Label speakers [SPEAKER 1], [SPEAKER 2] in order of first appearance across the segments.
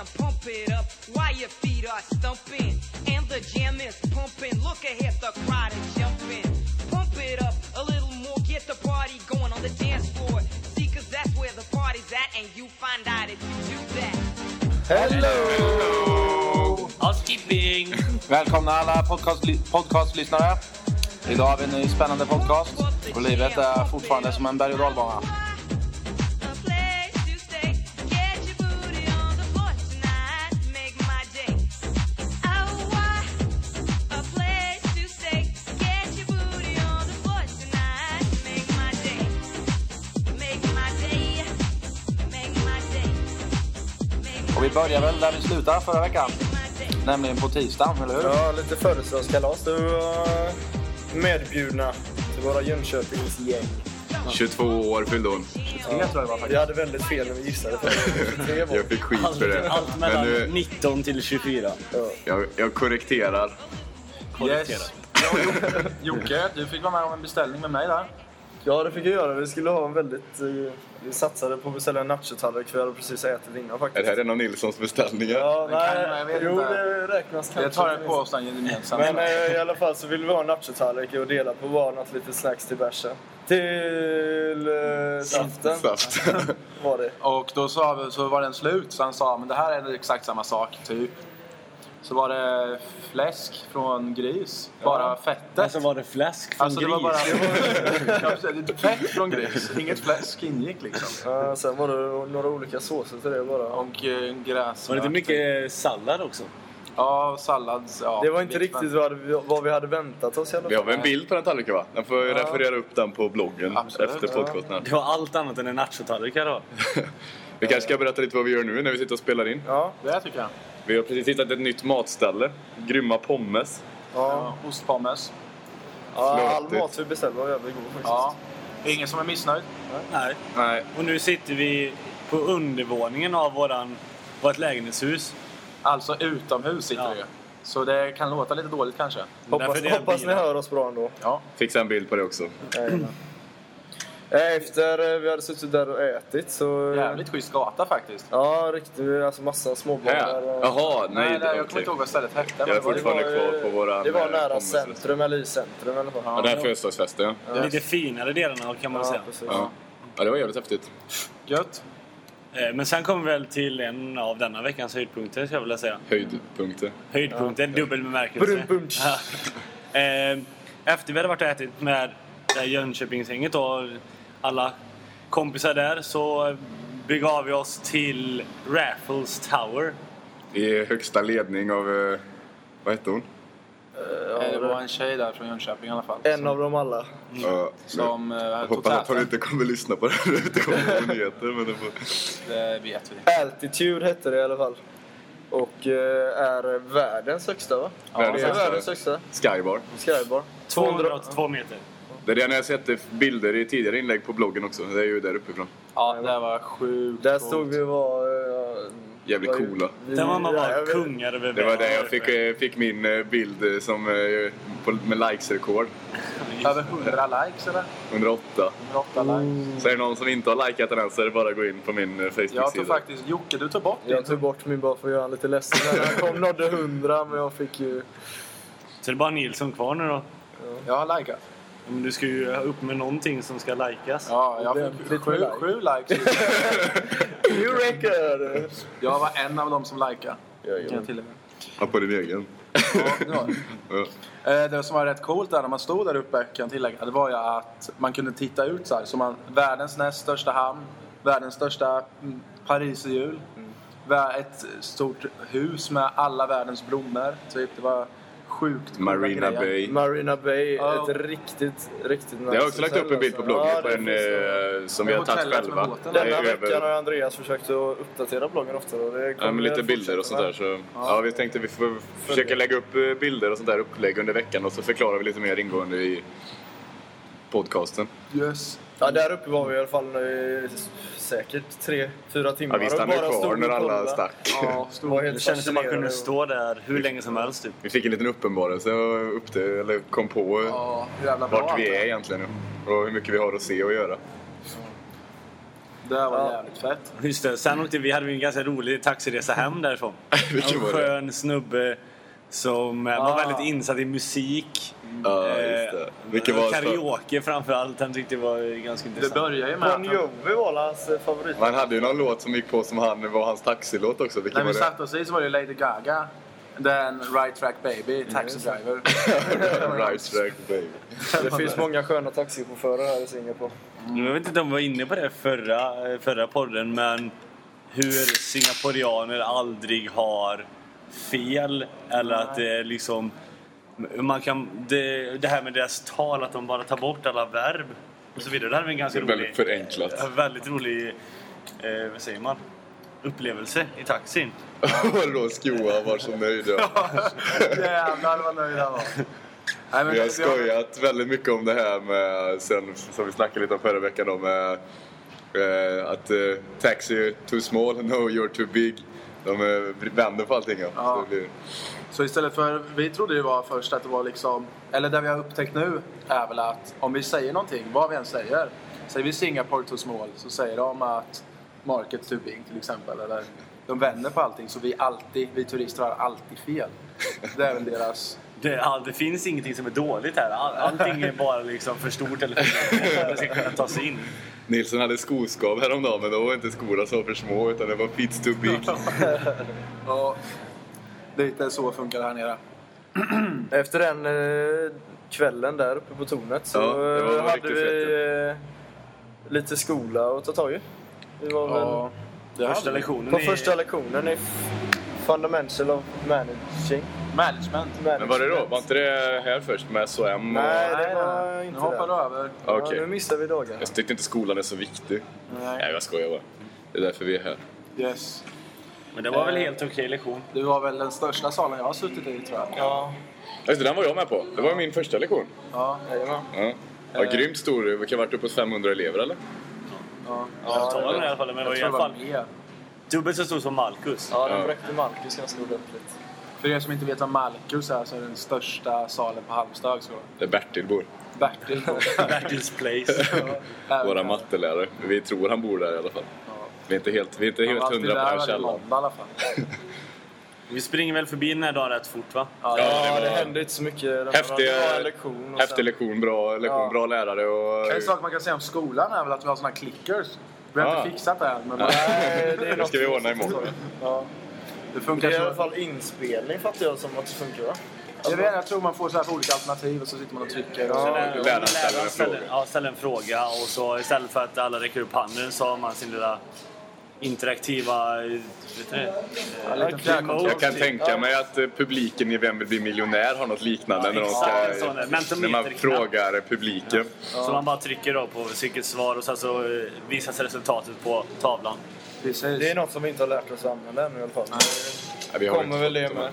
[SPEAKER 1] jam, pump it up while your feet are stumping. And the jam is pumping. Look ahead, the crowd is jumping. Pump it up a little more, get the party going on the dance floor. See, cause that's where the party's at, and you find out if you do that.
[SPEAKER 2] Hello!
[SPEAKER 3] Housekeeping!
[SPEAKER 2] Välkomna alla podcast, podcastlyssnare. Idag har vi en ny spännande podcast. Och livet är fortfarande som en berg och dalbana. Vi börjar väl där vi slutade förra veckan. Nämligen på tisdagen, eller hur?
[SPEAKER 4] Ja, lite födelsedagskalas. Du var medbjudna till våra Jönköpingsgäng.
[SPEAKER 5] 22 år fyllde hon.
[SPEAKER 2] Tre tror jag det var faktiskt.
[SPEAKER 4] Vi hade väldigt fel när vi gissade. Det 23 var.
[SPEAKER 5] Jag fick skit
[SPEAKER 3] Allt,
[SPEAKER 5] för det.
[SPEAKER 3] allt
[SPEAKER 5] Men
[SPEAKER 3] mellan
[SPEAKER 5] nu,
[SPEAKER 3] 19 till 24.
[SPEAKER 5] jag, jag korrekterar.
[SPEAKER 2] Yes. Jocke, du fick vara med om en beställning med mig där.
[SPEAKER 4] Ja, det fick jag göra. Vi skulle ha en väldigt... eh, Vi satsade på att beställa en nachotallrik för vi hade precis ätit innan
[SPEAKER 5] Är
[SPEAKER 4] faktiskt.
[SPEAKER 5] det här en av Nilssons beställningar?
[SPEAKER 4] Ja,
[SPEAKER 2] Det kan-
[SPEAKER 4] nej.
[SPEAKER 2] jag vet
[SPEAKER 4] jo,
[SPEAKER 2] inte.
[SPEAKER 4] det räknas kanske.
[SPEAKER 2] Jag tar det på oss den gemensamt.
[SPEAKER 4] Men eh, i alla fall så vill vi ha en nachotallrik och dela på var något litet snacks till bärsen. Till eh, saften
[SPEAKER 5] Saft.
[SPEAKER 4] var det.
[SPEAKER 2] Och då sa vi, så var den slut, så han sa men det här är exakt samma sak, typ. Så var det fläsk från gris, bara fettet.
[SPEAKER 3] Alltså var det fläsk från
[SPEAKER 2] Alltså det
[SPEAKER 3] gris?
[SPEAKER 2] var bara Ja, fett från gris, inget fläsk ingick liksom.
[SPEAKER 4] Ja, sen var det några olika såser till det bara.
[SPEAKER 2] Och eh, gräs.
[SPEAKER 3] Var det inte mycket sallad också?
[SPEAKER 2] Ja, sallad. Ja,
[SPEAKER 4] Det var inte riktigt vad, vi- vad vi hade väntat oss i alla
[SPEAKER 5] Vi har väl en bild på den tallriken va? Den får jag referera upp den på bloggen
[SPEAKER 2] Absolut.
[SPEAKER 5] efter podcasten.
[SPEAKER 3] Det var allt annat än en nachotallrik då.
[SPEAKER 5] Vi kanske ska berätta lite vad vi gör nu när vi sitter och spelar in.
[SPEAKER 4] Ja,
[SPEAKER 2] Det tycker jag.
[SPEAKER 5] Vi har precis hittat ett nytt matställe. Grymma pommes.
[SPEAKER 4] ja.
[SPEAKER 2] Ja, ostpommes.
[SPEAKER 4] ja all mat vi beställde var jävligt god faktiskt.
[SPEAKER 2] Ja. Ingen som är missnöjd?
[SPEAKER 3] Nej.
[SPEAKER 5] Nej,
[SPEAKER 3] Och nu sitter vi på undervåningen av våran, vårt lägenhetshus.
[SPEAKER 2] Alltså utomhus sitter
[SPEAKER 3] Ja.
[SPEAKER 2] vi. Så det kan låta lite dåligt kanske.
[SPEAKER 4] Hoppas, hoppas ni hör oss bra ändå.
[SPEAKER 2] Ja.
[SPEAKER 5] fixa en bild på det också.
[SPEAKER 4] Jajamän. Eh, Efter eh, vi hade suttit där och ätit så...
[SPEAKER 2] Jävligt schysst gata faktiskt.
[SPEAKER 4] Ja, riktigt. Alltså massa småbarn
[SPEAKER 5] Här?
[SPEAKER 4] där. och-
[SPEAKER 5] Jaha, nej.
[SPEAKER 2] Nej, nej, jag kommer inte ihåg vad stället hette.
[SPEAKER 5] Jag är fortfarande
[SPEAKER 4] var,
[SPEAKER 5] kvar på våran,
[SPEAKER 4] Det var
[SPEAKER 5] eh,
[SPEAKER 4] nära
[SPEAKER 5] pommes.
[SPEAKER 4] centrum, eller i centrum i alla fall.
[SPEAKER 5] Ja, det här är födelsedagsfesten ja.
[SPEAKER 3] Den lite finare delarna kan man
[SPEAKER 4] Ja,
[SPEAKER 3] säga.
[SPEAKER 4] precis.
[SPEAKER 5] ja. Ja, det var jävligt häftigt.
[SPEAKER 2] Gött.
[SPEAKER 3] Eh, Men sen kommer vi väl till en av denna veckans höjdpunkter skulle jag vilja säga.
[SPEAKER 5] Höjdpunkter.
[SPEAKER 3] Höjdpunkter, dubbel bemärkelse. Ja. Eh, Efter vi hade varit och ätit med Jönköpingsgänget och alla kompisar där så begav vi oss till Raffles Tower.
[SPEAKER 5] I högsta ledning av... eh, Vad hette hon?
[SPEAKER 2] Eh, det var en tjej där från Jönköping i alla fall.
[SPEAKER 4] En av dem alla.
[SPEAKER 5] Ja,
[SPEAKER 2] Som eh,
[SPEAKER 5] jag
[SPEAKER 2] tog
[SPEAKER 5] hoppas att hon inte kommer lyssna på det här. Det kommer på nyheter. Men det får...
[SPEAKER 2] Det vet vi.
[SPEAKER 4] Altitude hette det i alla fall. Och är världens högsta va?
[SPEAKER 5] Världens
[SPEAKER 4] det är
[SPEAKER 5] högsta.
[SPEAKER 4] världens högsta
[SPEAKER 5] Skybar.
[SPEAKER 4] skybar. 200...
[SPEAKER 3] 282 meter.
[SPEAKER 5] Det är det när jag sett bilder i tidigare inlägg på bloggen också. Det är ju där uppifrån.
[SPEAKER 2] Ja, det var sjukt
[SPEAKER 4] Där stod vi var... eh,
[SPEAKER 5] Jävligt
[SPEAKER 4] var
[SPEAKER 5] coola.
[SPEAKER 4] vi-
[SPEAKER 3] Där var man
[SPEAKER 4] ja,
[SPEAKER 3] bara
[SPEAKER 4] jag
[SPEAKER 3] kungar över
[SPEAKER 5] Det var där jag fick, eh, fick min eh, bild som, på, med likes-rekord.
[SPEAKER 2] Över 100 likes eller?
[SPEAKER 5] 108.
[SPEAKER 2] 108 likes.
[SPEAKER 5] Så är det någon som inte har likat den än så är det bara att gå in på min eh,
[SPEAKER 2] Jag tog
[SPEAKER 5] Facebook-sida.
[SPEAKER 2] faktiskt... Jocke, du tog bort
[SPEAKER 4] Jag
[SPEAKER 2] din.
[SPEAKER 4] tog bort min bara för att göra honom lite ledsen. Han kom nådde 100 men jag fick ju...
[SPEAKER 3] Så det är bara Nilsson kvar nu då.
[SPEAKER 2] Jag har likat.
[SPEAKER 3] Men du ska ju upp med någonting som ska likas.
[SPEAKER 2] Ja, jag fick sju,
[SPEAKER 4] like.
[SPEAKER 2] sju likes.
[SPEAKER 4] New record!
[SPEAKER 2] Jag var en av dem som likade.
[SPEAKER 4] Ja,
[SPEAKER 2] Kan jag tillägga.
[SPEAKER 5] Ja, på din egen.
[SPEAKER 2] Ja, det var det.
[SPEAKER 5] Ja.
[SPEAKER 2] Eh, Det som var rätt coolt där när man stod där uppe, kan jag tillägga, det var ju att man kunde titta ut så här. Så man, världens näst största hamn, världens största mm, pariserhjul, vä- ett stort hus med alla världens blommor. Typ, det var sjukt
[SPEAKER 5] Marina. Bay.
[SPEAKER 4] Marina Bay,
[SPEAKER 2] Ja.
[SPEAKER 4] ett riktigt, riktigt nice
[SPEAKER 5] Jag har också lagt upp en bild på bloggen
[SPEAKER 4] Ja,
[SPEAKER 5] på en eh, som vi har tagit själva.
[SPEAKER 2] båten.
[SPEAKER 5] Det är
[SPEAKER 4] Denna veckan har
[SPEAKER 5] över,
[SPEAKER 4] Andreas försökt att uppdatera bloggen oftare. Och det
[SPEAKER 5] ja, med lite bilder och sånt där. Så, ja, vi tänkte vi får försöka lägga upp eh, bilder och sånt där upplägg under veckan och så förklarar vi lite mer ingående i podcasten.
[SPEAKER 2] Yes.
[SPEAKER 4] Ja, där uppe var vi i alla fall i säkert tre, fyra timmar.
[SPEAKER 5] Ja, vi stannade
[SPEAKER 4] och bara
[SPEAKER 5] kvar när
[SPEAKER 4] och
[SPEAKER 5] alla stack.
[SPEAKER 2] Ja,
[SPEAKER 4] Det
[SPEAKER 3] kändes som man kunde
[SPEAKER 4] fascinerande.
[SPEAKER 3] stå där hur länge som helst typ.
[SPEAKER 5] Vi fick en liten uppenbarelse och upp det, eller kom på
[SPEAKER 2] Ja, jävla bra
[SPEAKER 5] vart vi är egentligen och hur mycket vi har att se och göra.
[SPEAKER 2] Det var
[SPEAKER 4] Ja.
[SPEAKER 2] jävligt fett.
[SPEAKER 3] Just det, sen åkte vi, hade vi en ganska rolig taxiresa hem därifrån.
[SPEAKER 5] Vilken
[SPEAKER 3] En
[SPEAKER 5] var det?
[SPEAKER 3] skön snubbe som eh, var
[SPEAKER 2] Ah.
[SPEAKER 3] väldigt insatt i musik.
[SPEAKER 5] Ja, just
[SPEAKER 3] Eh,
[SPEAKER 5] det. Vilken var det?
[SPEAKER 3] Karaoke framförallt. Han tyckte det var ganska
[SPEAKER 2] Det
[SPEAKER 3] intressant.
[SPEAKER 2] börjar ju med
[SPEAKER 4] Bon Jovi var hans eh, favorit.
[SPEAKER 5] Man hade ju någon låt som gick på som han, var hans taxilåt också. Vilken
[SPEAKER 2] när vi
[SPEAKER 5] var det?
[SPEAKER 2] satte oss i så var det Lady Gaga. Den Right Track Baby, Taxi Driver.
[SPEAKER 5] right track baby.
[SPEAKER 4] Det finns många sköna taxichaufförer här i Singapore.
[SPEAKER 3] Jag vet inte om vi var inne på det förra, förra podden, men hur singaporianer aldrig har fel. Eller att det är liksom... Man kan, det, det här med deras tal, att de bara tar bort alla verb och så vidare. Det här är en ganska rolig...
[SPEAKER 5] Väldigt förenklat.
[SPEAKER 3] Väldigt rolig, eh, vad säger man, upplevelse i taxin.
[SPEAKER 5] Vadå, Skoa var så nöjd. Ja.
[SPEAKER 2] Jävlar vad nöjd han var. Nej, men
[SPEAKER 5] Vi har skojat väldigt mycket om det här med, sen, som vi snackade lite om förra veckan, om eh, eh, att eh, taxi too small, no you're too big. De vänder på allting. Ja.
[SPEAKER 2] Ja.
[SPEAKER 5] Så blir,
[SPEAKER 2] Så istället för, vi trodde det var först att det var liksom, eller det vi har upptäckt nu är väl att om vi säger någonting, vad vi än säger, säger vi Singapore too small så säger de att market too big till exempel. Eller de vänder på allting så vi alltid, vi turister har alltid fel. Det är väl deras...
[SPEAKER 3] Det, det finns ingenting som är dåligt här. All, allting är bara liksom för stort eller för att det ska kunna ta sig in.
[SPEAKER 5] Nilsson hade skoskav häromdagen men då var inte skorna så för små utan det var feet too big.
[SPEAKER 2] Och lite så funkar det här nere.
[SPEAKER 4] Efter den eh, kvällen där uppe på tornet så
[SPEAKER 5] Ja,
[SPEAKER 4] eh, hade vi eh, lite skola att ta tag i. Vi var
[SPEAKER 2] Ja,
[SPEAKER 4] väl
[SPEAKER 3] Första lektionen
[SPEAKER 4] på
[SPEAKER 3] i-
[SPEAKER 4] första lektionen i Fundamental of Managing.
[SPEAKER 2] Management.
[SPEAKER 5] Men var det då? Var inte det här först med SOM? Och...
[SPEAKER 4] Nej, det var
[SPEAKER 2] nej.
[SPEAKER 4] inte
[SPEAKER 2] Nu hoppar du
[SPEAKER 4] det.
[SPEAKER 2] över.
[SPEAKER 4] Ja,
[SPEAKER 5] Okej.
[SPEAKER 4] nu missar vi dagar.
[SPEAKER 5] Jag tyckte inte skolan är så viktig.
[SPEAKER 2] Nej.
[SPEAKER 5] Nej, jag skojar bara. Det är därför vi är här.
[SPEAKER 2] Yes.
[SPEAKER 3] Men det var väl helt okej lektion.
[SPEAKER 2] Det var väl den största salen jag har suttit i tror jag.
[SPEAKER 4] Ja,
[SPEAKER 5] Just det, den var jag med på. Det var min första lektion.
[SPEAKER 2] Ja,
[SPEAKER 4] jajamän.
[SPEAKER 5] Ja. Ja, grymt stor. Det kan ha varit uppåt 500 elever eller?
[SPEAKER 2] ja.
[SPEAKER 3] Jag tar den i alla fall, men det var i alla
[SPEAKER 2] det
[SPEAKER 3] fall dubbelt så stor som Marcus.
[SPEAKER 4] Ja, den
[SPEAKER 5] Ja.
[SPEAKER 4] bräckte Marcus ganska ordentligt.
[SPEAKER 2] För er som inte vet vad Malkus är så är det den största salen på Halmstad högskola.
[SPEAKER 5] Där Bertil bor.
[SPEAKER 2] Bertil.
[SPEAKER 3] Bertils place.
[SPEAKER 2] Även
[SPEAKER 5] Våra mattelärare. Vi tror han bor där i alla fall.
[SPEAKER 2] Ja.
[SPEAKER 5] Vi är inte helt, vi är inte helt hundra på den
[SPEAKER 2] varje
[SPEAKER 5] källan.
[SPEAKER 2] måndag i alla fall.
[SPEAKER 3] Vi springer väl förbi den här dagen rätt fort va?
[SPEAKER 2] Ja,
[SPEAKER 5] Ja,
[SPEAKER 2] det
[SPEAKER 5] var-
[SPEAKER 4] hände inte så mycket. En lektion. och
[SPEAKER 5] Häftig
[SPEAKER 4] sen-
[SPEAKER 5] lektion, bra lektion,
[SPEAKER 4] Ja.
[SPEAKER 5] bra lärare och...
[SPEAKER 2] En sak man kan säga om skolan är väl att vi har såna clickers. Vi har
[SPEAKER 5] Ja.
[SPEAKER 2] inte fixat det än, men
[SPEAKER 4] Nej, det är
[SPEAKER 5] Det ska vi ordna imorgon.
[SPEAKER 4] Ja.
[SPEAKER 2] Det
[SPEAKER 4] Det
[SPEAKER 2] funkar
[SPEAKER 4] är i alla fall inspelning fattar jag som att det funkar va?
[SPEAKER 2] Jag, vet, jag tror man får så här olika alternativ och så sitter man och trycker. Och
[SPEAKER 4] Ja.
[SPEAKER 2] så.
[SPEAKER 3] Läraren
[SPEAKER 5] ställer en
[SPEAKER 3] ställer,
[SPEAKER 5] fråga.
[SPEAKER 3] ja, ställer en fråga och så istället för att alla räcker upp handen så har man sin lilla interaktiva... Vet det?
[SPEAKER 2] Ja, fjärrkontroll.
[SPEAKER 5] Jag kan tänka mig att eh, publiken i Vem vill bli miljonär har något liknande
[SPEAKER 3] Ja,
[SPEAKER 5] när, de ska, när man frågar publiken.
[SPEAKER 3] Så man bara trycker då på vilket svar och sen så eh, visas resultatet på tavlan.
[SPEAKER 2] Precis.
[SPEAKER 4] Det är något som vi inte har lärt oss använda ännu i alla fall.
[SPEAKER 5] Ja, vi har
[SPEAKER 4] Kommer väl det med.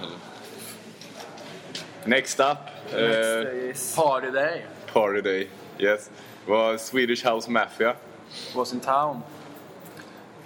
[SPEAKER 5] Next up.
[SPEAKER 4] Next days.
[SPEAKER 2] Party day
[SPEAKER 5] party day. Yes. var Swedish House Mafia.
[SPEAKER 2] was in town.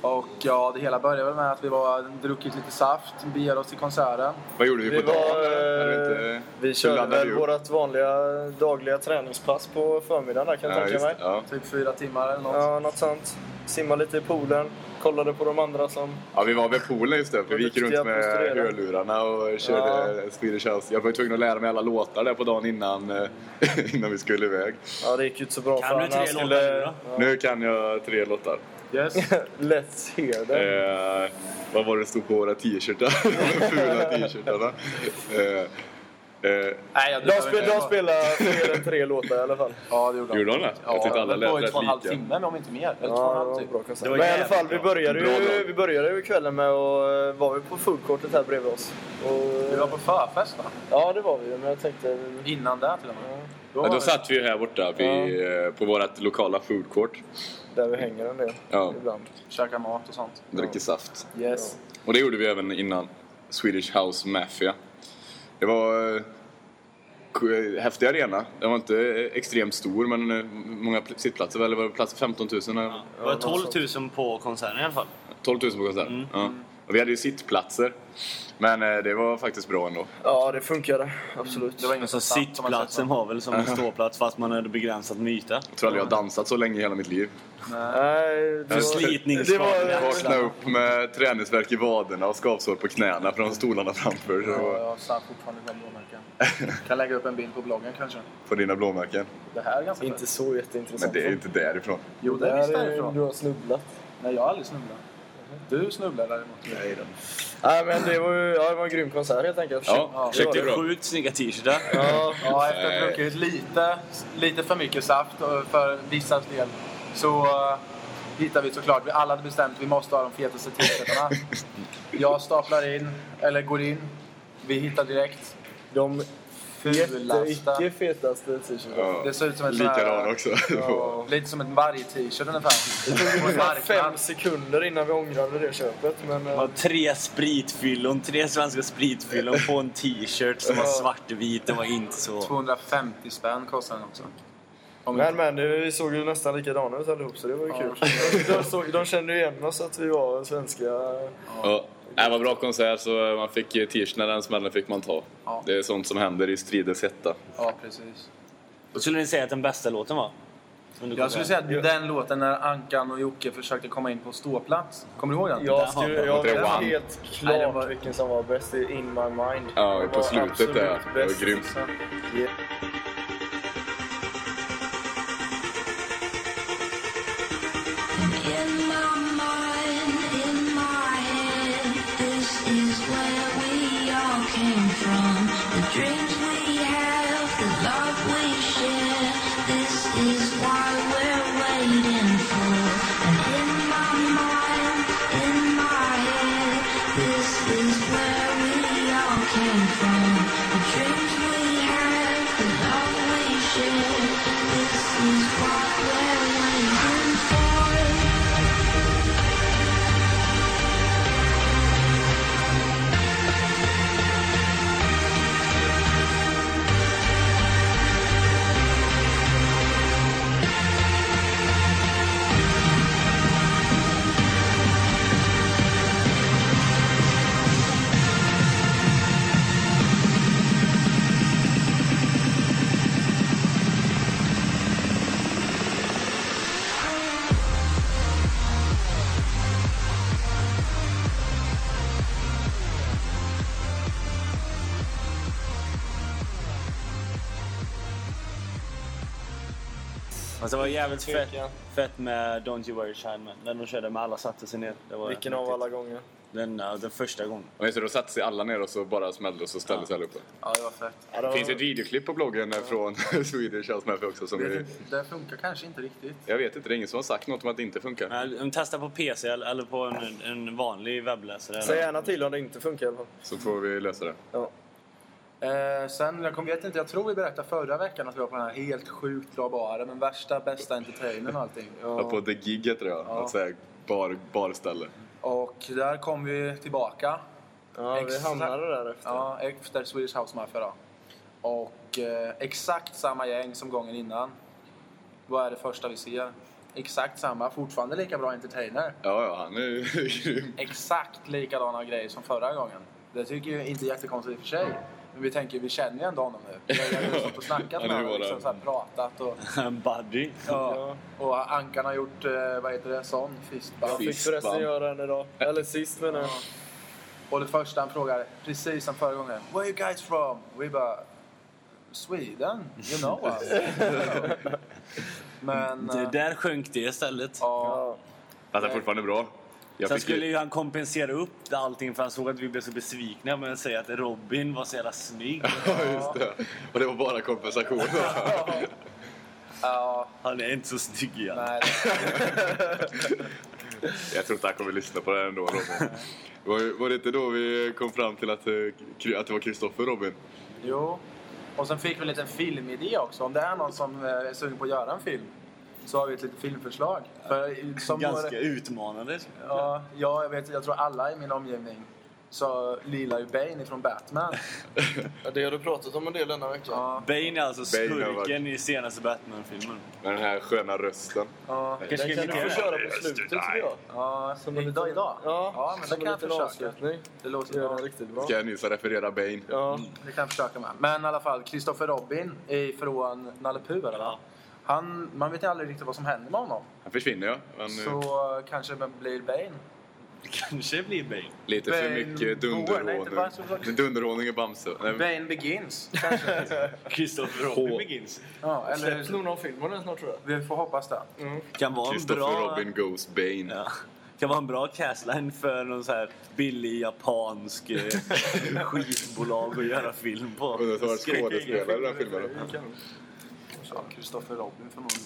[SPEAKER 2] Och ja, det hela började väl med att vi var druckit lite saft, begav oss till konserten.
[SPEAKER 5] Vad gjorde vi
[SPEAKER 4] Vi
[SPEAKER 5] på dagen?
[SPEAKER 4] var, eh,
[SPEAKER 5] inte-
[SPEAKER 4] Vi körde väl vårt vanliga dagliga träningspass på förmiddagen där kan jag
[SPEAKER 5] Ja,
[SPEAKER 4] tänka mig.
[SPEAKER 5] Ja.
[SPEAKER 2] Typ fyra timmar eller något.
[SPEAKER 4] Ja, något sånt. Simma lite i poolen. Kollade på de andra som...
[SPEAKER 5] ja, vi var vid poolen just det. För vi gick runt med hörlurarna och körde Swedish House. Jag var tvungen att lära mig alla låtar där på dagen innan, eh, innan vi skulle iväg.
[SPEAKER 4] Ja, det gick ju inte så bra
[SPEAKER 3] Kan
[SPEAKER 4] för
[SPEAKER 3] du
[SPEAKER 4] han.
[SPEAKER 3] tre
[SPEAKER 4] Han
[SPEAKER 3] låtar
[SPEAKER 4] skulle...
[SPEAKER 3] nu då?
[SPEAKER 4] Ja.
[SPEAKER 5] Nu kan jag tre låtar.
[SPEAKER 2] Yes.
[SPEAKER 4] Let's hear them.
[SPEAKER 5] Eh, vad var det stod på våra t-shirtar? De fula t-shirtarna. Eh, eh,
[SPEAKER 2] Nej, jag
[SPEAKER 4] De, spel, de spelar fler än tre låtar i alla fall.
[SPEAKER 2] Ja, det gjorde de.
[SPEAKER 5] Gjorde de det? Jag
[SPEAKER 2] Ja,
[SPEAKER 5] tyckte alla
[SPEAKER 2] det var
[SPEAKER 5] lät
[SPEAKER 2] ju två och en halv
[SPEAKER 5] lika.
[SPEAKER 2] timme om inte mer. Eller två och en
[SPEAKER 4] Ja,
[SPEAKER 2] halv typ.
[SPEAKER 4] Men i alla fall, vi började, ju, vi började ju kvällen med att var vi på foodcourtet här bredvid oss. Och,
[SPEAKER 2] Vi var på förfest va?
[SPEAKER 4] Ja, det var vi. Men jag tänkte...
[SPEAKER 2] Innan det till och med.
[SPEAKER 4] Ja,
[SPEAKER 5] ja, då
[SPEAKER 2] vi-
[SPEAKER 5] satt vi ju här borta vid, eh, på vårt lokala food court.
[SPEAKER 4] där vi hänger en del
[SPEAKER 5] Ja.
[SPEAKER 4] ibland.
[SPEAKER 2] Käka mat och sånt.
[SPEAKER 5] Dricker saft.
[SPEAKER 2] Yes.
[SPEAKER 5] Och det gjorde vi även innan Swedish House Mafia. Det var eh, häftig arena. Den var inte extremt stor men eh, många pl- sittplatser. Eller var det plats för 15 000? eller?
[SPEAKER 3] Det var 12 000 på konserten i alla fall.
[SPEAKER 5] 12 000 på konsert. Ja. Och vi hade ju sittplatser. Men eh, det var faktiskt bra ändå.
[SPEAKER 4] Ja, det funkade. Absolut.
[SPEAKER 2] Det var ingen man
[SPEAKER 3] sittplatsen var väl som en ståplats fast man hade begränsat med yta.
[SPEAKER 5] Jag tror aldrig jag har dansat så länge i hela mitt liv.
[SPEAKER 4] Nej, det var,
[SPEAKER 3] Slitningsskador.
[SPEAKER 4] det var,
[SPEAKER 5] Vakna upp med träningsvärk i vaderna och skavsår på knäna från stolarna framför.
[SPEAKER 2] Ja,
[SPEAKER 5] Så
[SPEAKER 2] jag satt fortfarande med blåmärken. kan lägga upp en bild på bloggen kanske.
[SPEAKER 5] på dina blåmärken.
[SPEAKER 2] Det här är ganska
[SPEAKER 4] inte så jätteintressant.
[SPEAKER 5] Men det är inte därifrån.
[SPEAKER 2] Jo, det är visst
[SPEAKER 4] Där
[SPEAKER 2] därifrån.
[SPEAKER 4] Du har snubblat.
[SPEAKER 2] Nej, jag har aldrig snubblat. Du snubblar däremot.
[SPEAKER 5] Nej då.
[SPEAKER 4] Nej, men det var ju ja, det var en grym konsert helt enkelt.
[SPEAKER 5] Ja,
[SPEAKER 4] det var
[SPEAKER 5] check
[SPEAKER 4] det.
[SPEAKER 5] bra.
[SPEAKER 3] Sjukt snygga t-shirtar.
[SPEAKER 4] Ja,
[SPEAKER 2] Ja, efter att
[SPEAKER 5] Nej.
[SPEAKER 2] ha druckit lite, lite för mycket saft och för vissa del så uh, hittade vi såklart, vi alla hade bestämt vi måste ha de fetaste t-shirtarna. Jag staplar in, eller går in, vi hittar direkt
[SPEAKER 4] de
[SPEAKER 2] fulasta.
[SPEAKER 4] jätte, fetaste t-shirtarna.
[SPEAKER 5] Ja.
[SPEAKER 2] Det ser ut som en
[SPEAKER 5] Likadan också.
[SPEAKER 4] Ja.
[SPEAKER 2] Lite som en varg-t-shirt ungefär.
[SPEAKER 4] Det tog ungefär fem sekunder innan vi ångrade det köpet. Men, eh,
[SPEAKER 3] var tre spritfyllon, tre svenska spritfyllon på en t-shirt som var svartvit. Det var inte så...
[SPEAKER 2] 250 spänn kostar den också. Om
[SPEAKER 4] men, men det, vi såg ju nästan likadana ut allihop så det var ju kul. De, de, såg, de kände ju igen oss att vi var svenska.
[SPEAKER 5] Ja. Det var bra konsert så man fick eh, t-shirtarna, den smällen fick man ta.
[SPEAKER 2] Ja.
[SPEAKER 5] Det är sånt som händer i stridens hetta.
[SPEAKER 2] Ja, precis.
[SPEAKER 3] Vad skulle ni säga att den bästa låten var?
[SPEAKER 2] Jag skulle säga att den låten när Ankan och Jocke försökte komma in på ståplats. Kommer du ihåg den?
[SPEAKER 4] Jag skulle jag
[SPEAKER 5] Var det One?
[SPEAKER 4] helt
[SPEAKER 2] Nej,
[SPEAKER 4] klart
[SPEAKER 2] var-
[SPEAKER 4] vilken som var bäst. In My Mind.
[SPEAKER 5] Ja, på
[SPEAKER 4] var
[SPEAKER 5] slutet där. Det var grymt.
[SPEAKER 4] Ja.
[SPEAKER 3] Alltså, det var jävligt fett, fett med Don't You Worry Child Man. Den de körde med alla satte sig ner. Det var
[SPEAKER 4] Vilken av alla gånger?
[SPEAKER 3] Den, ja, den första gången.
[SPEAKER 5] Och just det, då satte sig alla ner och så bara smällde och så ställde sig alla uppe.
[SPEAKER 2] Ja, det var fett.
[SPEAKER 4] Ja, det
[SPEAKER 5] Det
[SPEAKER 4] var-
[SPEAKER 5] finns ett videoklipp på bloggen eh, från Swedish House Mafia också som är,
[SPEAKER 2] Det funkar kanske inte riktigt.
[SPEAKER 5] Jag vet inte, det är ingen som har sagt något om att det inte funkar.
[SPEAKER 3] Men, testa på PC eller eller på en, en vanlig webbläsare.
[SPEAKER 4] Säg gärna till om det inte funkar i alla fall.
[SPEAKER 5] Så får vi lösa det.
[SPEAKER 4] Ja.
[SPEAKER 2] Eh, sen, jag vet inte, jag tror vi berättade förra veckan att vi var på den här helt sjukt bra baren. Den värsta, bästa entertainern och allting.
[SPEAKER 5] Ja. På The Gig heter det ja.
[SPEAKER 2] Ja.
[SPEAKER 5] Alltså, bar, barställe.
[SPEAKER 2] Och där kom vi tillbaka.
[SPEAKER 4] Ja, vi
[SPEAKER 2] Extra-
[SPEAKER 4] hamnade där efter.
[SPEAKER 2] Ja, efter Swedish House Mafia då. Och eh, exakt samma gäng som gången innan. Vad är det första vi ser? Exakt samma, fortfarande lika bra entertainer.
[SPEAKER 5] Ja, ja, han är ju grym.
[SPEAKER 2] Exakt likadana grejer som förra gången. Det tycker jag inte är jättekonstigt i och för sig. Men vi tänker, vi känner ju ändå honom nu. Vi har ju stått och snackat med honom, liksom, så här, pratat och...
[SPEAKER 3] En buddy.
[SPEAKER 2] Ja. Och Ankan har gjort, eh, vad heter det, sån fistbump.
[SPEAKER 4] Jag fick förresten göra den idag. Eller sist menar jag.
[SPEAKER 2] Och det första han frågar, precis som förra gången. Where are you guys from? We bara... Sweden? You know us. Men...
[SPEAKER 3] Det,
[SPEAKER 2] eh,
[SPEAKER 3] där sjönk det istället.
[SPEAKER 2] Ja.
[SPEAKER 5] Fast han är fortfarande bra. Jag
[SPEAKER 3] Sen
[SPEAKER 5] fick
[SPEAKER 3] skulle
[SPEAKER 5] ju,
[SPEAKER 3] han kompensera upp allting för han såg att vi blev så besvikna med att säga att Robin var så jävla snygg.
[SPEAKER 5] ja, just det. Och det var bara kompensation.
[SPEAKER 2] ja,
[SPEAKER 3] Han är inte så snygg igen.
[SPEAKER 2] nej.
[SPEAKER 5] Jag tror inte han kommer lyssna på det här ändå, Robin. Var, var det inte då vi kom fram till att, eh, att det var Kristoffer Robin?
[SPEAKER 2] Jo. Och sen fick vi en liten filmidé också. Om det är någon som eh, är sugen på att göra en film så har vi ett litet filmförslag. För som
[SPEAKER 3] Ganska
[SPEAKER 2] vår-
[SPEAKER 3] utmanande.
[SPEAKER 2] Ja, ja jag, vet, jag tror alla i min omgivning så lirar ju Bane ifrån Batman.
[SPEAKER 4] Ja, det har du pratat om en del denna vecka.
[SPEAKER 2] Ja,
[SPEAKER 3] Bane är alltså
[SPEAKER 5] varit-
[SPEAKER 3] skurken i senaste Batman-filmen.
[SPEAKER 5] Med den här sköna rösten.
[SPEAKER 2] ja,
[SPEAKER 3] Kanske
[SPEAKER 4] Den kan du få köra på slutet tycker jag.
[SPEAKER 2] ja
[SPEAKER 4] Som en
[SPEAKER 2] idag, idag?
[SPEAKER 4] Ja,
[SPEAKER 2] ja men det kan jag försöka.
[SPEAKER 4] avslutning.
[SPEAKER 2] Det låter
[SPEAKER 4] den riktigt bra.
[SPEAKER 5] Ska jag nyss referera Bane?
[SPEAKER 4] Ja.
[SPEAKER 2] Det kan jag försöka med. Men i alla fall, Christopher Robin ifrån Nalle Puh, eller?
[SPEAKER 3] Ja.
[SPEAKER 2] Han, man vet ju aldrig riktigt vad som händer med honom.
[SPEAKER 5] Han försvinner ja. Han,
[SPEAKER 2] Så
[SPEAKER 5] eh,
[SPEAKER 2] kanske det blir Bane.
[SPEAKER 3] Kanske blir Bane.
[SPEAKER 5] lite för
[SPEAKER 2] Bane
[SPEAKER 5] mycket
[SPEAKER 2] bara så-
[SPEAKER 5] dunderhåning. Dunderhåning i Bamse.
[SPEAKER 2] Bane Begins.
[SPEAKER 3] Christopher Robin Begins.
[SPEAKER 2] ja,
[SPEAKER 4] Släpps
[SPEAKER 2] eller
[SPEAKER 4] nog någon film om den snart tror jag.
[SPEAKER 2] vi får hoppas det.
[SPEAKER 3] Kan vara en
[SPEAKER 5] Christopher
[SPEAKER 3] bra...
[SPEAKER 5] Robin Goes Bane.
[SPEAKER 3] Ja. Kan vara en bra castline för någon så här billig japansk eh, skitbolag att göra film på.
[SPEAKER 5] Undrar om det var skådespelare i den filmen.
[SPEAKER 2] Ja, Christopher Robin förmodligen.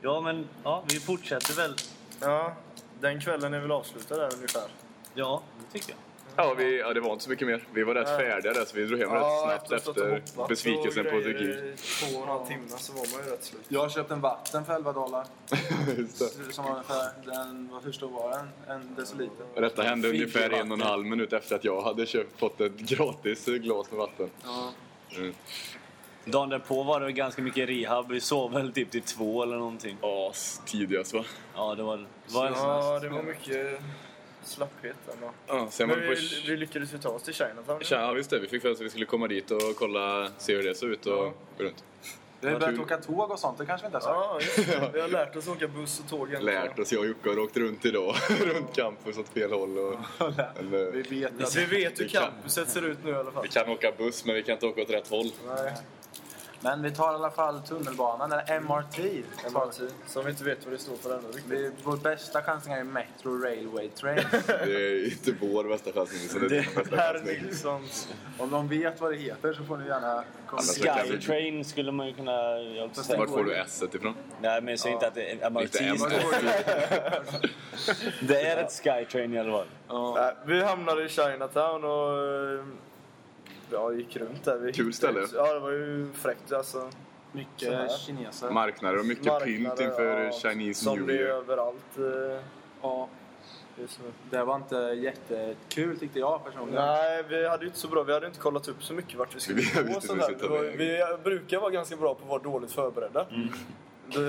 [SPEAKER 3] Ja, men ja, vi fortsätter väl.
[SPEAKER 4] Ja, den kvällen är väl avslutad där ungefär.
[SPEAKER 3] Ja, det tycker jag.
[SPEAKER 5] Ja, vi, ja, det var inte så mycket mer. Vi var rätt färdiga där så vi drog hem rätt snabbt efter besvikelsen på Turkiet.
[SPEAKER 4] i Två och en halv timme så var man ju rätt slut.
[SPEAKER 2] Jag har köpt en vatten för 11 dollar.
[SPEAKER 5] Just det.
[SPEAKER 2] Som var ungefär, den, hur stor var den? En deciliter.
[SPEAKER 5] Och detta hände
[SPEAKER 3] Fick
[SPEAKER 5] ungefär en och en halv minut efter att jag hade köpt, fått ett gratis glas med vatten.
[SPEAKER 2] Ja.
[SPEAKER 5] Mm.
[SPEAKER 3] Dagen därpå var det ganska mycket rehab. Vi sov väl typ till två eller någonting.
[SPEAKER 5] As tidigast va?
[SPEAKER 3] Ja, det var, det var
[SPEAKER 4] Ja, det var mycket slapphet ändå.
[SPEAKER 5] Ja, sen var
[SPEAKER 4] Men
[SPEAKER 5] det
[SPEAKER 4] vi,
[SPEAKER 5] på...
[SPEAKER 4] vi lyckades ju ta oss till Chinatown.
[SPEAKER 5] Ja, visst det. Vi fick för oss att vi skulle komma dit och kolla, se hur det såg ut och gå runt.
[SPEAKER 2] Vi har börjat åka tåg och sånt, det kanske vi inte har sagt.
[SPEAKER 4] Ja. Vi har lärt oss åka buss och tåg. ändå.
[SPEAKER 5] Lärt oss, jag och Jocke har åkt runt idag. runt campus åt fel håll. Och, men, eh,
[SPEAKER 2] Vi vet
[SPEAKER 4] Vi vet hur
[SPEAKER 5] Vi kan-
[SPEAKER 4] campuset ser ut nu i alla fall.
[SPEAKER 5] vi kan åka buss men vi kan inte åka åt rätt håll.
[SPEAKER 4] Nej,
[SPEAKER 2] Men vi tar i alla fall tunnelbanan, eller MRT.
[SPEAKER 4] MRT. Som vi inte vet vad det står för ännu riktigt.
[SPEAKER 2] Vi, vår bästa chansning är Metro Railway Train.
[SPEAKER 5] Det är inte vår bästa chansning. Så det är
[SPEAKER 4] Herr
[SPEAKER 5] chansning.
[SPEAKER 4] Nilssons.
[SPEAKER 2] Om någon vet vad det heter så får ni gärna
[SPEAKER 5] så kan vi-
[SPEAKER 3] Skytrain skulle man ju kunna...
[SPEAKER 5] Vart får du S ifrån?
[SPEAKER 3] Nej, men säg inte att det är MRT. Det är ett Skytrain i alla fall.
[SPEAKER 4] Nej, vi hamnade i Chinatown och eh, ja, gick runt där. Vi
[SPEAKER 5] Kul
[SPEAKER 4] hittade-
[SPEAKER 5] ställe.
[SPEAKER 4] Ja, det var ju fräckt alltså. Så.
[SPEAKER 2] Mycket kineser.
[SPEAKER 5] Marknader och mycket pynt inför
[SPEAKER 4] ja,
[SPEAKER 5] Chinese
[SPEAKER 4] Som
[SPEAKER 5] New
[SPEAKER 4] det är
[SPEAKER 5] Year.
[SPEAKER 4] överallt eh,
[SPEAKER 2] Ja, det var inte jättekul tyckte jag personligen.
[SPEAKER 4] Nej, vi hade ju inte så bra. Vi hade inte kollat upp så mycket vart vi skulle
[SPEAKER 5] Vi
[SPEAKER 4] gå. här.
[SPEAKER 5] vi
[SPEAKER 4] Det. Vi brukar vara ganska bra på att vara dåligt förberedda. Det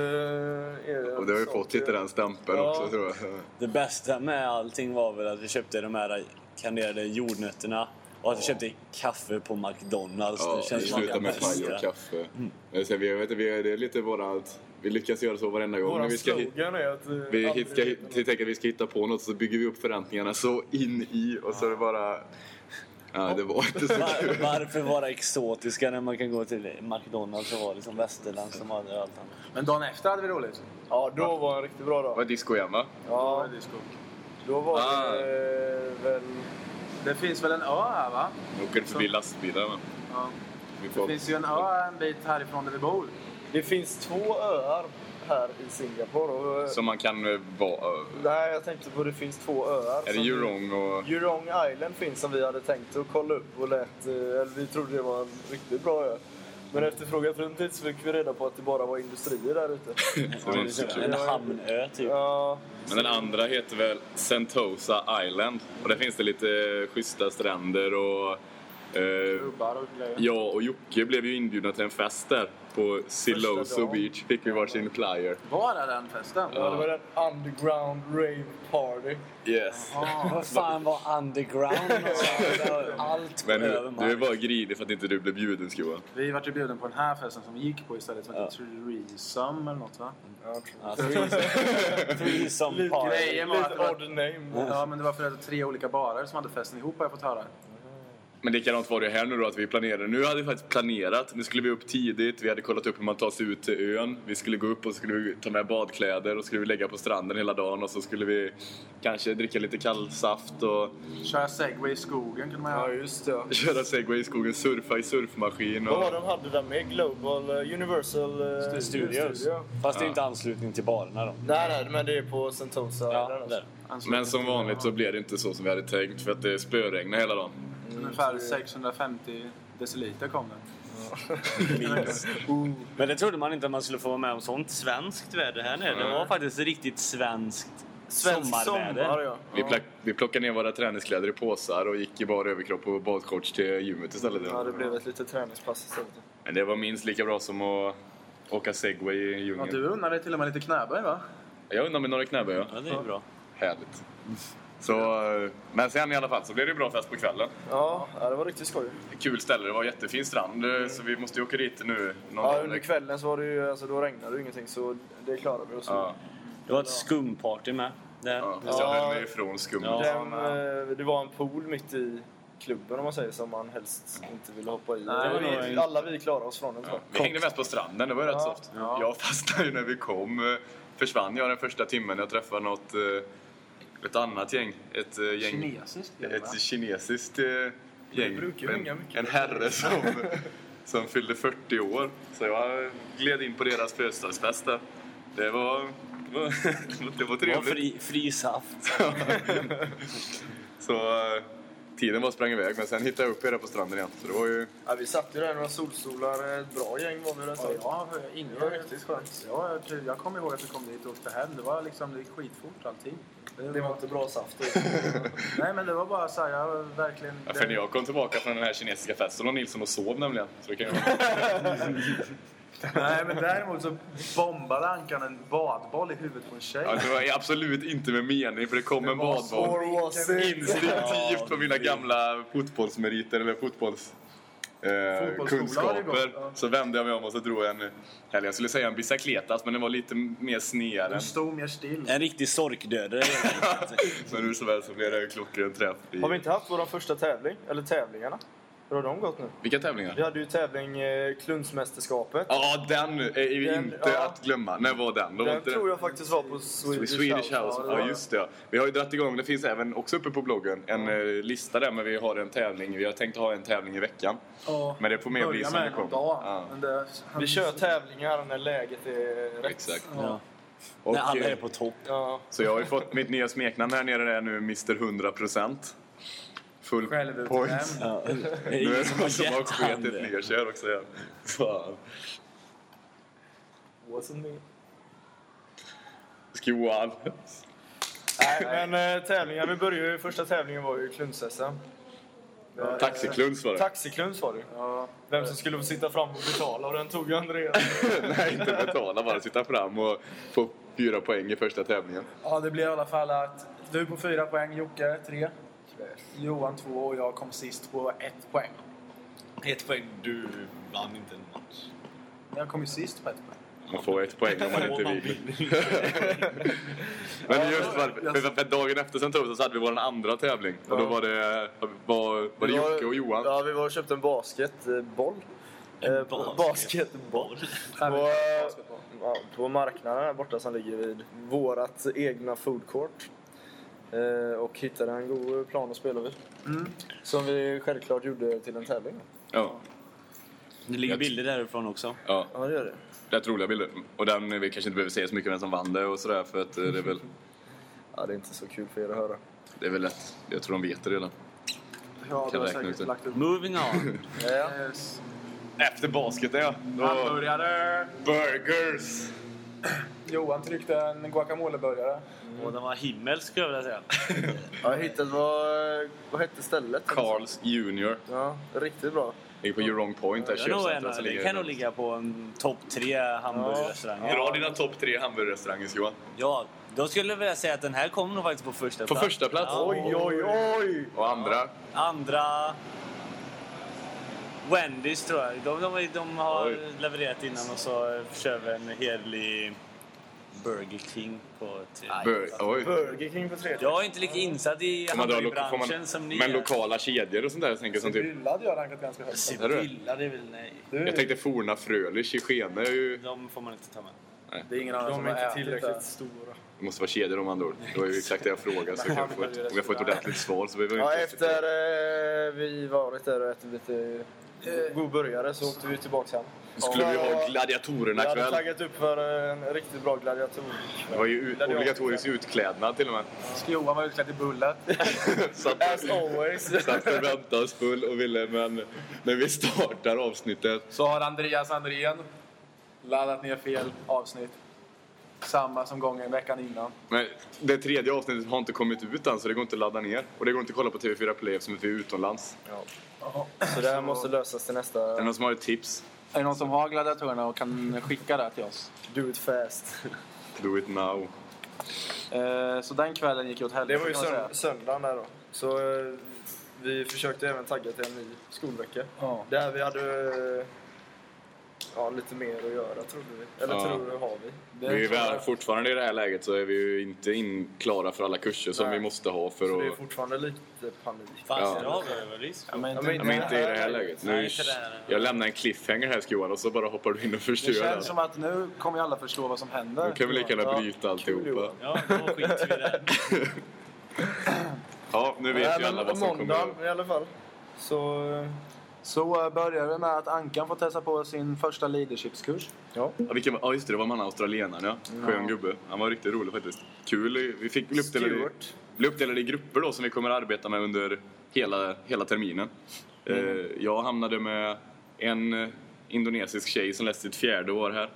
[SPEAKER 4] är
[SPEAKER 5] Och det har ju
[SPEAKER 4] så
[SPEAKER 5] fått lite den stämpeln
[SPEAKER 4] Ja.
[SPEAKER 5] också tror jag.
[SPEAKER 3] Det bästa med allting var väl att vi köpte de här kanderade jordnötterna och att vi köpte kaffe på McDonalds.
[SPEAKER 5] Ja,
[SPEAKER 3] det
[SPEAKER 5] vi
[SPEAKER 3] känns som
[SPEAKER 5] slutar
[SPEAKER 3] det
[SPEAKER 5] med paj och kaffe. Mm. Så vi, vet, vi, det är lite vårat... Vi lyckas göra så varenda gång.
[SPEAKER 4] Vår
[SPEAKER 5] när vi ska,
[SPEAKER 4] slogan är att... eh,
[SPEAKER 5] vi hit, ska, tänker att vi ska hitta på något så bygger vi upp förväntningarna så in i och så är det bara... Ja, det var inte så
[SPEAKER 3] Var,
[SPEAKER 5] kul.
[SPEAKER 3] varför vara exotiska när man kan gå till McDonalds och vara liksom västerland som hade allt annat?
[SPEAKER 2] Men dagen efter hade vi roligt.
[SPEAKER 4] Ja, då var en riktigt bra
[SPEAKER 5] Det var
[SPEAKER 4] dag.
[SPEAKER 5] disco igen va?
[SPEAKER 4] Ja, då var
[SPEAKER 5] Ah.
[SPEAKER 4] det väl...
[SPEAKER 2] Det finns väl en ö här va?
[SPEAKER 5] Vi åker förbi lastbilar va?
[SPEAKER 2] Ja. Det finns ju en ö en bit härifrån där vi bor.
[SPEAKER 4] Det finns två öar här i Singapore. Och,
[SPEAKER 5] som man kan eh, vara...
[SPEAKER 4] Nej, jag tänkte på det finns två öar.
[SPEAKER 5] Är det
[SPEAKER 4] som-
[SPEAKER 5] Jurong och...
[SPEAKER 4] Jurong Island finns som vi hade tänkt att kolla upp och lät, eh, eller vi trodde det var en riktigt bra ö. Men efter frågat runt lite så fick vi reda på att det bara var industrier där ute.
[SPEAKER 5] Så det var inte så kul.
[SPEAKER 3] En hamnö typ.
[SPEAKER 4] Ja,
[SPEAKER 5] Men den andra heter väl Sentosa Island. Och där finns det lite schyssta stränder och... Eh,
[SPEAKER 2] Klubbar och grejer.
[SPEAKER 5] jag och Jocke blev ju inbjudna till en fest där. På Siloso. Beach fick vi varsin flyer.
[SPEAKER 2] Var är den festen?
[SPEAKER 4] ja, det var en underground rave party.
[SPEAKER 5] Yes.
[SPEAKER 3] Vad fan var underground någonstans? Allt
[SPEAKER 5] Men
[SPEAKER 3] över
[SPEAKER 5] du, är bara grinig för att inte du blev bjuden Skua.
[SPEAKER 2] Vi vart ju bjuden på den här festen som vi gick på istället som hette Threesome eller något va?
[SPEAKER 4] Ja,
[SPEAKER 3] Ja, threesome- party.
[SPEAKER 2] Det
[SPEAKER 4] Lite
[SPEAKER 2] var,
[SPEAKER 4] odd name.
[SPEAKER 2] ja, men det var för att det var tre olika barer som hade festen ihop har jag fått höra.
[SPEAKER 5] Men likadant var det här nu då att vi planerade. Nu hade vi faktiskt planerat. Nu skulle vi upp tidigt. Vi hade kollat upp hur man tar sig ut till ön. Vi skulle gå upp och skulle vi ta med badkläder och skulle vi lägga på stranden hela dagen och så skulle vi kanske dricka lite kallsaft och
[SPEAKER 2] Köra segway i skogen kunde man
[SPEAKER 4] Ja,
[SPEAKER 2] göra.
[SPEAKER 4] just det. ja.
[SPEAKER 5] köra segway i skogen, surfa i surfmaskin.
[SPEAKER 4] Vad var
[SPEAKER 5] Och...
[SPEAKER 4] de hade där med? Global eh, Universal eh,
[SPEAKER 3] Studios.
[SPEAKER 4] Studio.
[SPEAKER 3] Fast det är inte anslutning till barerna då.
[SPEAKER 4] Nej, nej, men det är på Sentosa.
[SPEAKER 3] Ja, där.
[SPEAKER 2] Alltså,
[SPEAKER 5] Men som vanligt så blev det inte så som vi hade tänkt för att det spöregnade hela dagen.
[SPEAKER 2] Ungefär 650 deciliter kom det.
[SPEAKER 3] Men det trodde man inte att man skulle få vara med om sånt svenskt väder här nere. Det var faktiskt riktigt svenskt
[SPEAKER 4] Svensk
[SPEAKER 3] sommarväder.
[SPEAKER 4] sommar, ja.
[SPEAKER 5] Vi, plack, vi plockade ner våra träningskläder i påsar och gick i bara överkropp och badshorts till gymmet istället.
[SPEAKER 4] Ja, det blev ett litet träningspass istället.
[SPEAKER 5] Men det var minst lika bra som att åka segway i
[SPEAKER 2] Ja,
[SPEAKER 5] djungeln.
[SPEAKER 2] du unnar dig till och med lite knäböj va?
[SPEAKER 5] Jag undrar med några knäböj, ja.
[SPEAKER 3] Ja, det är bra.
[SPEAKER 5] Härligt. Så, eh, men sen i alla fall så blev det bra fest på kvällen.
[SPEAKER 4] Ja, ja, det var riktigt skoj.
[SPEAKER 5] Kul ställe, det var jättefin strand. eh, Så vi måste ju åka dit nu någon
[SPEAKER 4] Ja, under kvällen så var det ju, alltså då regnade det ju ingenting så det klarade vi oss
[SPEAKER 5] Ja,
[SPEAKER 3] Det var ett skumparty med. Där.
[SPEAKER 5] ja. Fast jag höll mig ifrån skummet.
[SPEAKER 3] Ja.
[SPEAKER 4] Den, eh, det var en pool mitt i klubben om man säger som man helst inte ville hoppa i.
[SPEAKER 2] Nej,
[SPEAKER 4] vi,
[SPEAKER 3] en-
[SPEAKER 4] alla vi klarade oss från den
[SPEAKER 5] Ja. Vi hängde mest på stranden, det var ju rätt
[SPEAKER 4] Ja.
[SPEAKER 5] soft. Jag fastnade ju när vi kom. Försvann jag den första timmen. Jag träffade något, ett annat gäng. Ett eh, gäng...
[SPEAKER 2] Kinesiskt va?
[SPEAKER 5] Ett kinesiskt eh, gäng. En,
[SPEAKER 4] mycket
[SPEAKER 5] en herre som, som fyllde 40 år. Så jag gled in på deras födelsedagsfest där. Det var, det var, det var
[SPEAKER 3] Det var
[SPEAKER 5] trevligt.
[SPEAKER 3] fri, fri saft.
[SPEAKER 5] Så eh, tiden bara sprang iväg. Men sen hittade jag upp er där på stranden igen. Så det var ju...
[SPEAKER 4] Ja, vi satt ju där i några solstolar. Ett bra gäng var vi där.
[SPEAKER 2] Ja, ja, ingen
[SPEAKER 4] Det var riktigt skönt.
[SPEAKER 2] Ja, jag, jag kommer ihåg att vi kom dit och åkte hem. Det var liksom det gick skitfort allting.
[SPEAKER 4] Det var inte bra saft.
[SPEAKER 2] Nej, men det var bara så här, jag var verkligen...
[SPEAKER 5] Ja, för när jag kom tillbaka från den här kinesiska festen låg Nilsson och sov nämligen. Så det kan ju vara...
[SPEAKER 2] Nej, men däremot så bombade Ankan en badboll i huvudet på en tjej.
[SPEAKER 5] Ja, det var absolut inte med mening för det kom en badboll. Instinktivt på mina gamla fotbollsmeriter eller fotbolls... Eh,
[SPEAKER 2] det
[SPEAKER 5] kunskaper.
[SPEAKER 2] ja.
[SPEAKER 5] Så vände jag mig om och så drog jag en... Eller jag skulle säga en bicicletas men den var lite mer sned än...
[SPEAKER 2] Hon stod mer still.
[SPEAKER 3] En riktig sorkdödare.
[SPEAKER 5] Men hur som helst så blev det en klockren träff. I...
[SPEAKER 4] Har vi inte haft vår första tävling? Eller tävlingarna? Hur har de gått nu?
[SPEAKER 5] Vilka tävlingar?
[SPEAKER 4] Vi hade ju tävling eh, Klundsmästerskapet.
[SPEAKER 5] Ja, den är ju
[SPEAKER 4] Den-
[SPEAKER 5] inte
[SPEAKER 4] ja.
[SPEAKER 5] att glömma. När var den? Då var
[SPEAKER 4] Den
[SPEAKER 5] inte
[SPEAKER 4] tror jag faktiskt var på Swedish,
[SPEAKER 5] Swedish
[SPEAKER 4] House.
[SPEAKER 5] House. Ja,
[SPEAKER 4] var-
[SPEAKER 5] just det. ja. Vi har ju dragit igång, det finns även också uppe på bloggen, en eh, lista där men vi har en tävling. Vi har tänkt ha en tävling i veckan.
[SPEAKER 2] Ja,
[SPEAKER 5] Men det får mer bli som det kommer. Ja.
[SPEAKER 2] Det,
[SPEAKER 4] Vi kör tävlingar när läget är rätt.
[SPEAKER 5] Exakt.
[SPEAKER 3] Ja.
[SPEAKER 5] Och,
[SPEAKER 3] När alla
[SPEAKER 5] eh,
[SPEAKER 3] är på topp.
[SPEAKER 4] Ja.
[SPEAKER 5] Så jag har ju fått mitt nya smeknamn här nere är nu Mr 100%. Full points.
[SPEAKER 3] Ja. Det är
[SPEAKER 5] Nu är
[SPEAKER 3] ingen
[SPEAKER 5] det
[SPEAKER 3] som
[SPEAKER 5] någon
[SPEAKER 3] har
[SPEAKER 5] som har
[SPEAKER 3] gett han
[SPEAKER 5] sketit
[SPEAKER 3] det.
[SPEAKER 5] ner sig här också igen. Fan.
[SPEAKER 4] Wasn't me.
[SPEAKER 5] Johan.
[SPEAKER 4] Nej, men eh, tävlingar. Vi började ju, första tävlingen var ju Klunds-SM.
[SPEAKER 5] Taxikluns var det.
[SPEAKER 4] Taxikluns var det
[SPEAKER 2] Ja,
[SPEAKER 4] Vem som skulle få sitta fram och betala och den tog ju Andreas.
[SPEAKER 5] Nej, inte betala, bara sitta fram och få fyra poäng i första tävlingen.
[SPEAKER 2] ja, det blev i alla fall att du på fyra poäng, Jocke tre, Johan två och jag kom sist på ett poäng.
[SPEAKER 3] Ett poäng. Du vann inte en match.
[SPEAKER 2] Jag kom ju sist på ett poäng.
[SPEAKER 5] Man får ett poäng om man inte vill. Men just för, för, för dagen efter sen tog så hade vi vår andra tävling. Och då var det, var, var det Jocke och Johan.
[SPEAKER 4] Ja, vi var och köpte en basketboll. Eh,
[SPEAKER 3] basketboll.
[SPEAKER 4] basketboll. På, ja, på marknaden här borta som ligger vid vårat egna food court. Eh, och hittade en god plan att spela vid. Som vi självklart gjorde till en tävling.
[SPEAKER 5] Ja,
[SPEAKER 3] Det ligger bilder därifrån också.
[SPEAKER 5] ja,
[SPEAKER 4] Ja, det gör det.
[SPEAKER 5] rätt roliga bilder. Och den, vi kanske inte behöver säga så mycket vem som vann det och sådär för att eh, det är väl,
[SPEAKER 4] Ja, det är inte så kul för er att höra.
[SPEAKER 5] det är väl lätt. Jag tror de vet det redan.
[SPEAKER 2] Ja, du
[SPEAKER 5] Kan
[SPEAKER 2] har
[SPEAKER 5] räkna ut
[SPEAKER 2] säkert
[SPEAKER 5] det.
[SPEAKER 2] lagt upp.
[SPEAKER 3] Moving on.
[SPEAKER 2] Yes.
[SPEAKER 5] Efter basket ja, då
[SPEAKER 2] Hamburgare.
[SPEAKER 5] burgers!
[SPEAKER 2] Johan tryckte en guacamoleburgare.
[SPEAKER 3] Och den var himmelsk skulle jag vilja säga.
[SPEAKER 4] Jag har hittat vad, vad hette stället?
[SPEAKER 5] Carls Junior.
[SPEAKER 4] Ja, riktigt bra.
[SPEAKER 5] Ligger på Your Wrong Point där köpcentret.
[SPEAKER 3] det kan nog ligga på en topp tre hamburgerrestauranger.
[SPEAKER 5] Dra dina topp tre hamburgerrestauranger Johan.
[SPEAKER 3] Ja, då skulle jag vilja säga att den här kommer nog faktiskt på första
[SPEAKER 5] På
[SPEAKER 3] plats.
[SPEAKER 5] första plats.
[SPEAKER 3] Ja.
[SPEAKER 4] Oj, oj, oj!
[SPEAKER 5] Och andra.
[SPEAKER 3] Andra... Wendys tror jag. De, de, de har
[SPEAKER 5] Oj.
[SPEAKER 3] levererat innan och så kör vi en helig Burger King på tre.
[SPEAKER 5] Bur- oj.
[SPEAKER 4] Burger King på tredje.
[SPEAKER 3] Jag är inte lika insatt i hamburgerbranschen
[SPEAKER 5] man,
[SPEAKER 3] som ni
[SPEAKER 5] men
[SPEAKER 3] är.
[SPEAKER 5] lokala kedjor och sånt där jag tänker som typ...
[SPEAKER 2] Sibylla hade jag rankat ganska högt.
[SPEAKER 3] Sibylla, det är väl nej.
[SPEAKER 5] Jag tänkte Forna Frölich i Skene ju...
[SPEAKER 3] De får man inte ta med.
[SPEAKER 2] Det är ingen annan
[SPEAKER 4] De
[SPEAKER 2] som
[SPEAKER 4] är
[SPEAKER 2] har
[SPEAKER 4] inte
[SPEAKER 2] ätit
[SPEAKER 4] tillräckligt
[SPEAKER 2] det.
[SPEAKER 4] stora.
[SPEAKER 5] Det måste vara kedjor om andra ord. Det var ju exakt det jag frågade. Så kan jag få ett, om jag får ett ordentligt svar så behöver jag
[SPEAKER 4] Ja,
[SPEAKER 5] inte...
[SPEAKER 4] efter eh, vi varit där och ätit lite god burgare så åkte vi tillbaka hem.
[SPEAKER 5] skulle vi ha
[SPEAKER 4] Vi
[SPEAKER 5] gladiatorerna
[SPEAKER 4] hade
[SPEAKER 5] kväll.
[SPEAKER 4] taggat upp för en riktigt bra gladiator.
[SPEAKER 5] Det var ju obligatorisk utklädnad till och med.
[SPEAKER 2] Johan vara utklädd i bullet?
[SPEAKER 4] As always.
[SPEAKER 5] satt och väntade oss full och ville men när vi startar avsnittet
[SPEAKER 2] Så har Andreas Andrén laddat ner fel avsnitt. samma som gången veckan innan.
[SPEAKER 5] Men det tredje avsnittet har inte kommit ut än så det går inte att ladda ner. Och det går inte att kolla på TV4 Play eftersom vi är utomlands.
[SPEAKER 4] Så det här måste lösas till
[SPEAKER 5] Är
[SPEAKER 4] nästa...
[SPEAKER 5] det någon som har ett tips?
[SPEAKER 2] Är det någon som har gladiatorerna och kan skicka det till oss?
[SPEAKER 4] Do it fast.
[SPEAKER 5] Do it now.
[SPEAKER 2] Eh, så den kvällen gick ju åt
[SPEAKER 4] Det
[SPEAKER 2] helvete
[SPEAKER 4] var ju sönd- söndagen där då. Så eh, vi försökte även tagga till en ny skolvecka.
[SPEAKER 2] Ja.
[SPEAKER 4] Där vi hade eh, ja, lite mer att göra trodde vi. Eller
[SPEAKER 5] Ja.
[SPEAKER 4] tror vi har vi.
[SPEAKER 2] Det
[SPEAKER 5] Vi är väl, fortfarande i det här läget så är vi ju inte in, klara för alla kurser som
[SPEAKER 4] Nej.
[SPEAKER 5] vi måste ha för
[SPEAKER 4] Så det är
[SPEAKER 5] att...
[SPEAKER 4] fortfarande lite panik.
[SPEAKER 3] Fan,
[SPEAKER 5] Ja.
[SPEAKER 3] det har vi väl risk
[SPEAKER 2] Ja, men
[SPEAKER 4] Ja,
[SPEAKER 2] inte,
[SPEAKER 4] men
[SPEAKER 5] Ja, men inte i det här läget. Nu,
[SPEAKER 3] inte det
[SPEAKER 5] jag lämnar en cliffhanger här Johan och så bara hoppar du in och
[SPEAKER 2] det
[SPEAKER 5] förstör
[SPEAKER 2] känns
[SPEAKER 5] det.
[SPEAKER 2] som att nu kommer ju alla förstå vad som händer.
[SPEAKER 5] Nu kan vi lika gärna
[SPEAKER 4] Ja,
[SPEAKER 5] bryta
[SPEAKER 4] kul,
[SPEAKER 5] alltihopa.
[SPEAKER 3] Ja, då skiter vi i det.
[SPEAKER 5] Ja, nu vet ju alla vad som kommer.
[SPEAKER 4] måndagen i alla fall. Så eh,
[SPEAKER 2] Så eh, börjar vi med att Ankan får testa på sin första leadershipskurs.
[SPEAKER 4] ja.
[SPEAKER 5] Ja, vilken, ja just det, det var man australienaren ja. Skön gubbe. Han var riktigt rolig faktiskt. Kul. Vi fick bli uppdelade, i, bli uppdelade i grupper då som vi kommer att arbeta med under hela, hela terminen. Eh, jag hamnade med en indonesisk tjej som läste sitt fjärde år här.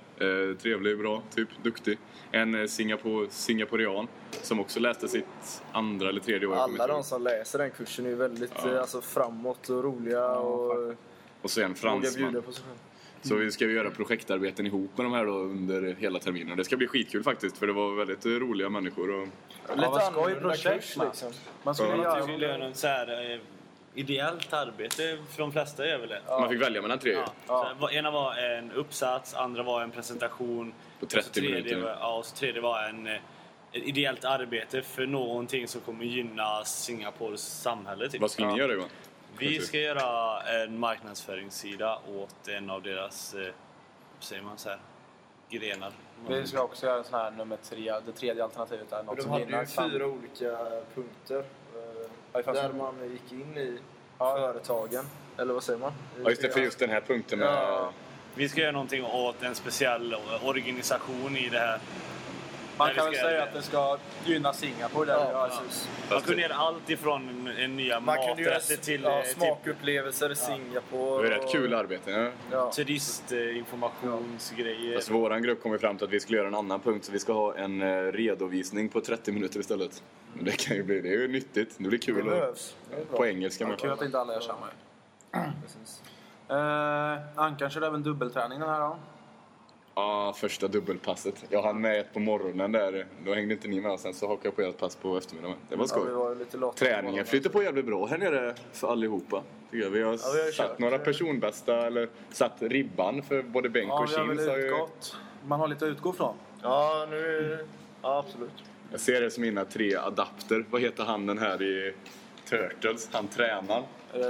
[SPEAKER 5] Eh, trevlig, bra, typ, duktig. En eh, Singapore, singaporean som också läste sitt andra eller tredje år.
[SPEAKER 4] Alla de som läser den kursen är ju väldigt
[SPEAKER 5] Ja.
[SPEAKER 4] eh, alltså, framåt och roliga och
[SPEAKER 5] Och så en fransman. Så vi ska ju göra projektarbeten ihop med de här då under hela terminen. Det ska bli skitkul faktiskt för det var väldigt eh, roliga människor. Och...
[SPEAKER 4] Lite
[SPEAKER 2] vad skoj
[SPEAKER 4] annorlunda
[SPEAKER 2] projekt,
[SPEAKER 4] kurs
[SPEAKER 2] man.
[SPEAKER 4] liksom.
[SPEAKER 2] Man skulle
[SPEAKER 5] Ja.
[SPEAKER 2] Göra...
[SPEAKER 3] göra en så här ideellt arbete, för de flesta gör väl det.
[SPEAKER 5] Man fick välja mellan tre.
[SPEAKER 3] Ja. Så här, var- ena var en uppsats, andra var en presentation.
[SPEAKER 5] På
[SPEAKER 3] och så
[SPEAKER 5] 30
[SPEAKER 3] tredje
[SPEAKER 5] minuter.
[SPEAKER 3] Var, ja, och så tredje var en, eh, ett ideellt arbete för någonting som kommer gynna Singapores samhälle. Typ.
[SPEAKER 5] Vad skulle ni göra Johan?
[SPEAKER 3] Vi ska göra en marknadsföringssida åt en av deras, eh, säger man så här, grenar.
[SPEAKER 2] Vi ska också göra en sån här nummer tre, det tredje alternativet. Där,
[SPEAKER 4] Men
[SPEAKER 2] något
[SPEAKER 4] de
[SPEAKER 2] som
[SPEAKER 4] hade
[SPEAKER 2] gynnar
[SPEAKER 4] ju fyra olika punkter.
[SPEAKER 2] Ja, fanns
[SPEAKER 4] Där man gick in i
[SPEAKER 2] Ja.
[SPEAKER 4] företagen. Eller vad säger man?
[SPEAKER 5] Ja just det, för just den här punkten med...
[SPEAKER 4] Ja.
[SPEAKER 3] Vi ska göra någonting åt en speciell organisation i det här.
[SPEAKER 2] Man kan väl säga att det ska gynna Singapore. Där
[SPEAKER 4] Ja, precis.
[SPEAKER 3] Man kunde göra allt ifrån nya
[SPEAKER 4] Man kunde göra
[SPEAKER 3] maträtter till
[SPEAKER 4] ja,
[SPEAKER 3] eh,
[SPEAKER 4] smakupplevelser i Singapore.
[SPEAKER 5] Det var rätt
[SPEAKER 4] och-
[SPEAKER 5] kul arbete. Ja.
[SPEAKER 4] Ja.
[SPEAKER 3] turistinformationsgrejer.
[SPEAKER 5] Fast våran grupp kom fram till att vi skulle göra en annan punkt så vi ska ha en eh, redovisning på 30 minuter istället. Men det kan ju bli, det är ju nyttigt. Det blir
[SPEAKER 4] Det
[SPEAKER 5] kul och,
[SPEAKER 4] behövs. Det
[SPEAKER 5] på engelska med.
[SPEAKER 2] Kul att inte alla gör samma.
[SPEAKER 4] Precis.
[SPEAKER 2] Eh, Ankan körde även dubbelträning den här dagen.
[SPEAKER 5] Ja, första dubbelpasset. Jag hann med ett på morgonen där. Då hängde inte ni med och sen så hakade jag på ett pass på eftermiddagen. Det var
[SPEAKER 4] Ja, vi
[SPEAKER 5] skoj.
[SPEAKER 4] var lite lata.
[SPEAKER 5] Träningen flyter på jävligt bra här nere för allihopa. tycker jag. Vi har,
[SPEAKER 4] Ja, vi har
[SPEAKER 5] satt
[SPEAKER 4] kört.
[SPEAKER 5] några personbästa, eller satt ribban för både bänk
[SPEAKER 2] Ja,
[SPEAKER 5] och
[SPEAKER 2] vi har väl
[SPEAKER 5] chins. har ju-
[SPEAKER 2] utgått. Man har lite att utgå från.
[SPEAKER 4] Ja, nu... Ja, absolut.
[SPEAKER 5] Jag ser det som mina tre adapter. Vad heter han den här i Turtles? Han tränaren.
[SPEAKER 2] Uh,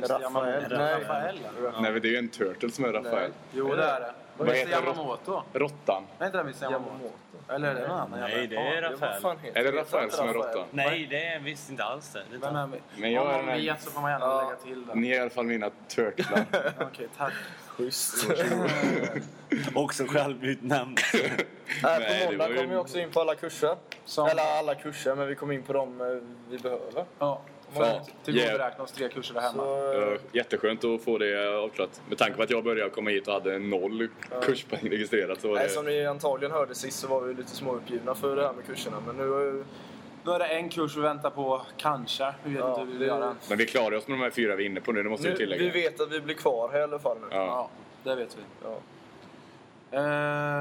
[SPEAKER 4] Rafael.
[SPEAKER 2] Yamamoto.
[SPEAKER 4] Nej.
[SPEAKER 2] Rafael.
[SPEAKER 5] Nej, men det är ju en Turtle som är Rafael.
[SPEAKER 2] Jo, det är det.
[SPEAKER 5] Vad
[SPEAKER 2] Vad
[SPEAKER 5] heter
[SPEAKER 2] Yamamoto?
[SPEAKER 5] Råttan.
[SPEAKER 2] Är inte det Mr Yamamoto? Eller är det någon annan?
[SPEAKER 3] Nej, det är Rafael.
[SPEAKER 5] Är det Rafael som är råttan?
[SPEAKER 3] Nej, det är visst inte alls det. det
[SPEAKER 2] Vem är?
[SPEAKER 5] Men jag
[SPEAKER 2] Om
[SPEAKER 5] är
[SPEAKER 2] någon vet så får man gärna
[SPEAKER 4] Ja.
[SPEAKER 2] lägga till det.
[SPEAKER 5] Ni är i alla fall mina turtlar.
[SPEAKER 2] Okej, tack.
[SPEAKER 4] Schysst.
[SPEAKER 3] Också självutnämnd.
[SPEAKER 5] Nej,
[SPEAKER 4] på måndag kommer vi också in på alla kurser.
[SPEAKER 2] Som-
[SPEAKER 4] Eller alla kurser, men vi kommer in på dem eh, vi behöver.
[SPEAKER 2] Ja.
[SPEAKER 5] Ja.
[SPEAKER 2] Tillgodoräkna oss tre kurser där hemma.
[SPEAKER 4] Så, eh,
[SPEAKER 5] Ja, Jätteskönt att få det avklarat. Med tanke på att jag började komma hit och hade noll kurspoäng registrerat så var
[SPEAKER 4] nej, som
[SPEAKER 5] det...
[SPEAKER 4] ni antagligen hörde sist så var vi lite småuppgivna för det här med kurserna. Men nu...
[SPEAKER 2] Nu är det en kurs vi väntar på, kanske. Vi vet
[SPEAKER 4] Ja,
[SPEAKER 2] inte hur vi vill göra.
[SPEAKER 5] Men vi klarar oss med de här fyra vi är inne på nu, det måste vi
[SPEAKER 4] nu
[SPEAKER 5] tillägga.
[SPEAKER 4] vi vet att vi blir kvar här i alla fall nu.
[SPEAKER 5] Ja.
[SPEAKER 2] Ja, det vet vi.
[SPEAKER 4] Ja.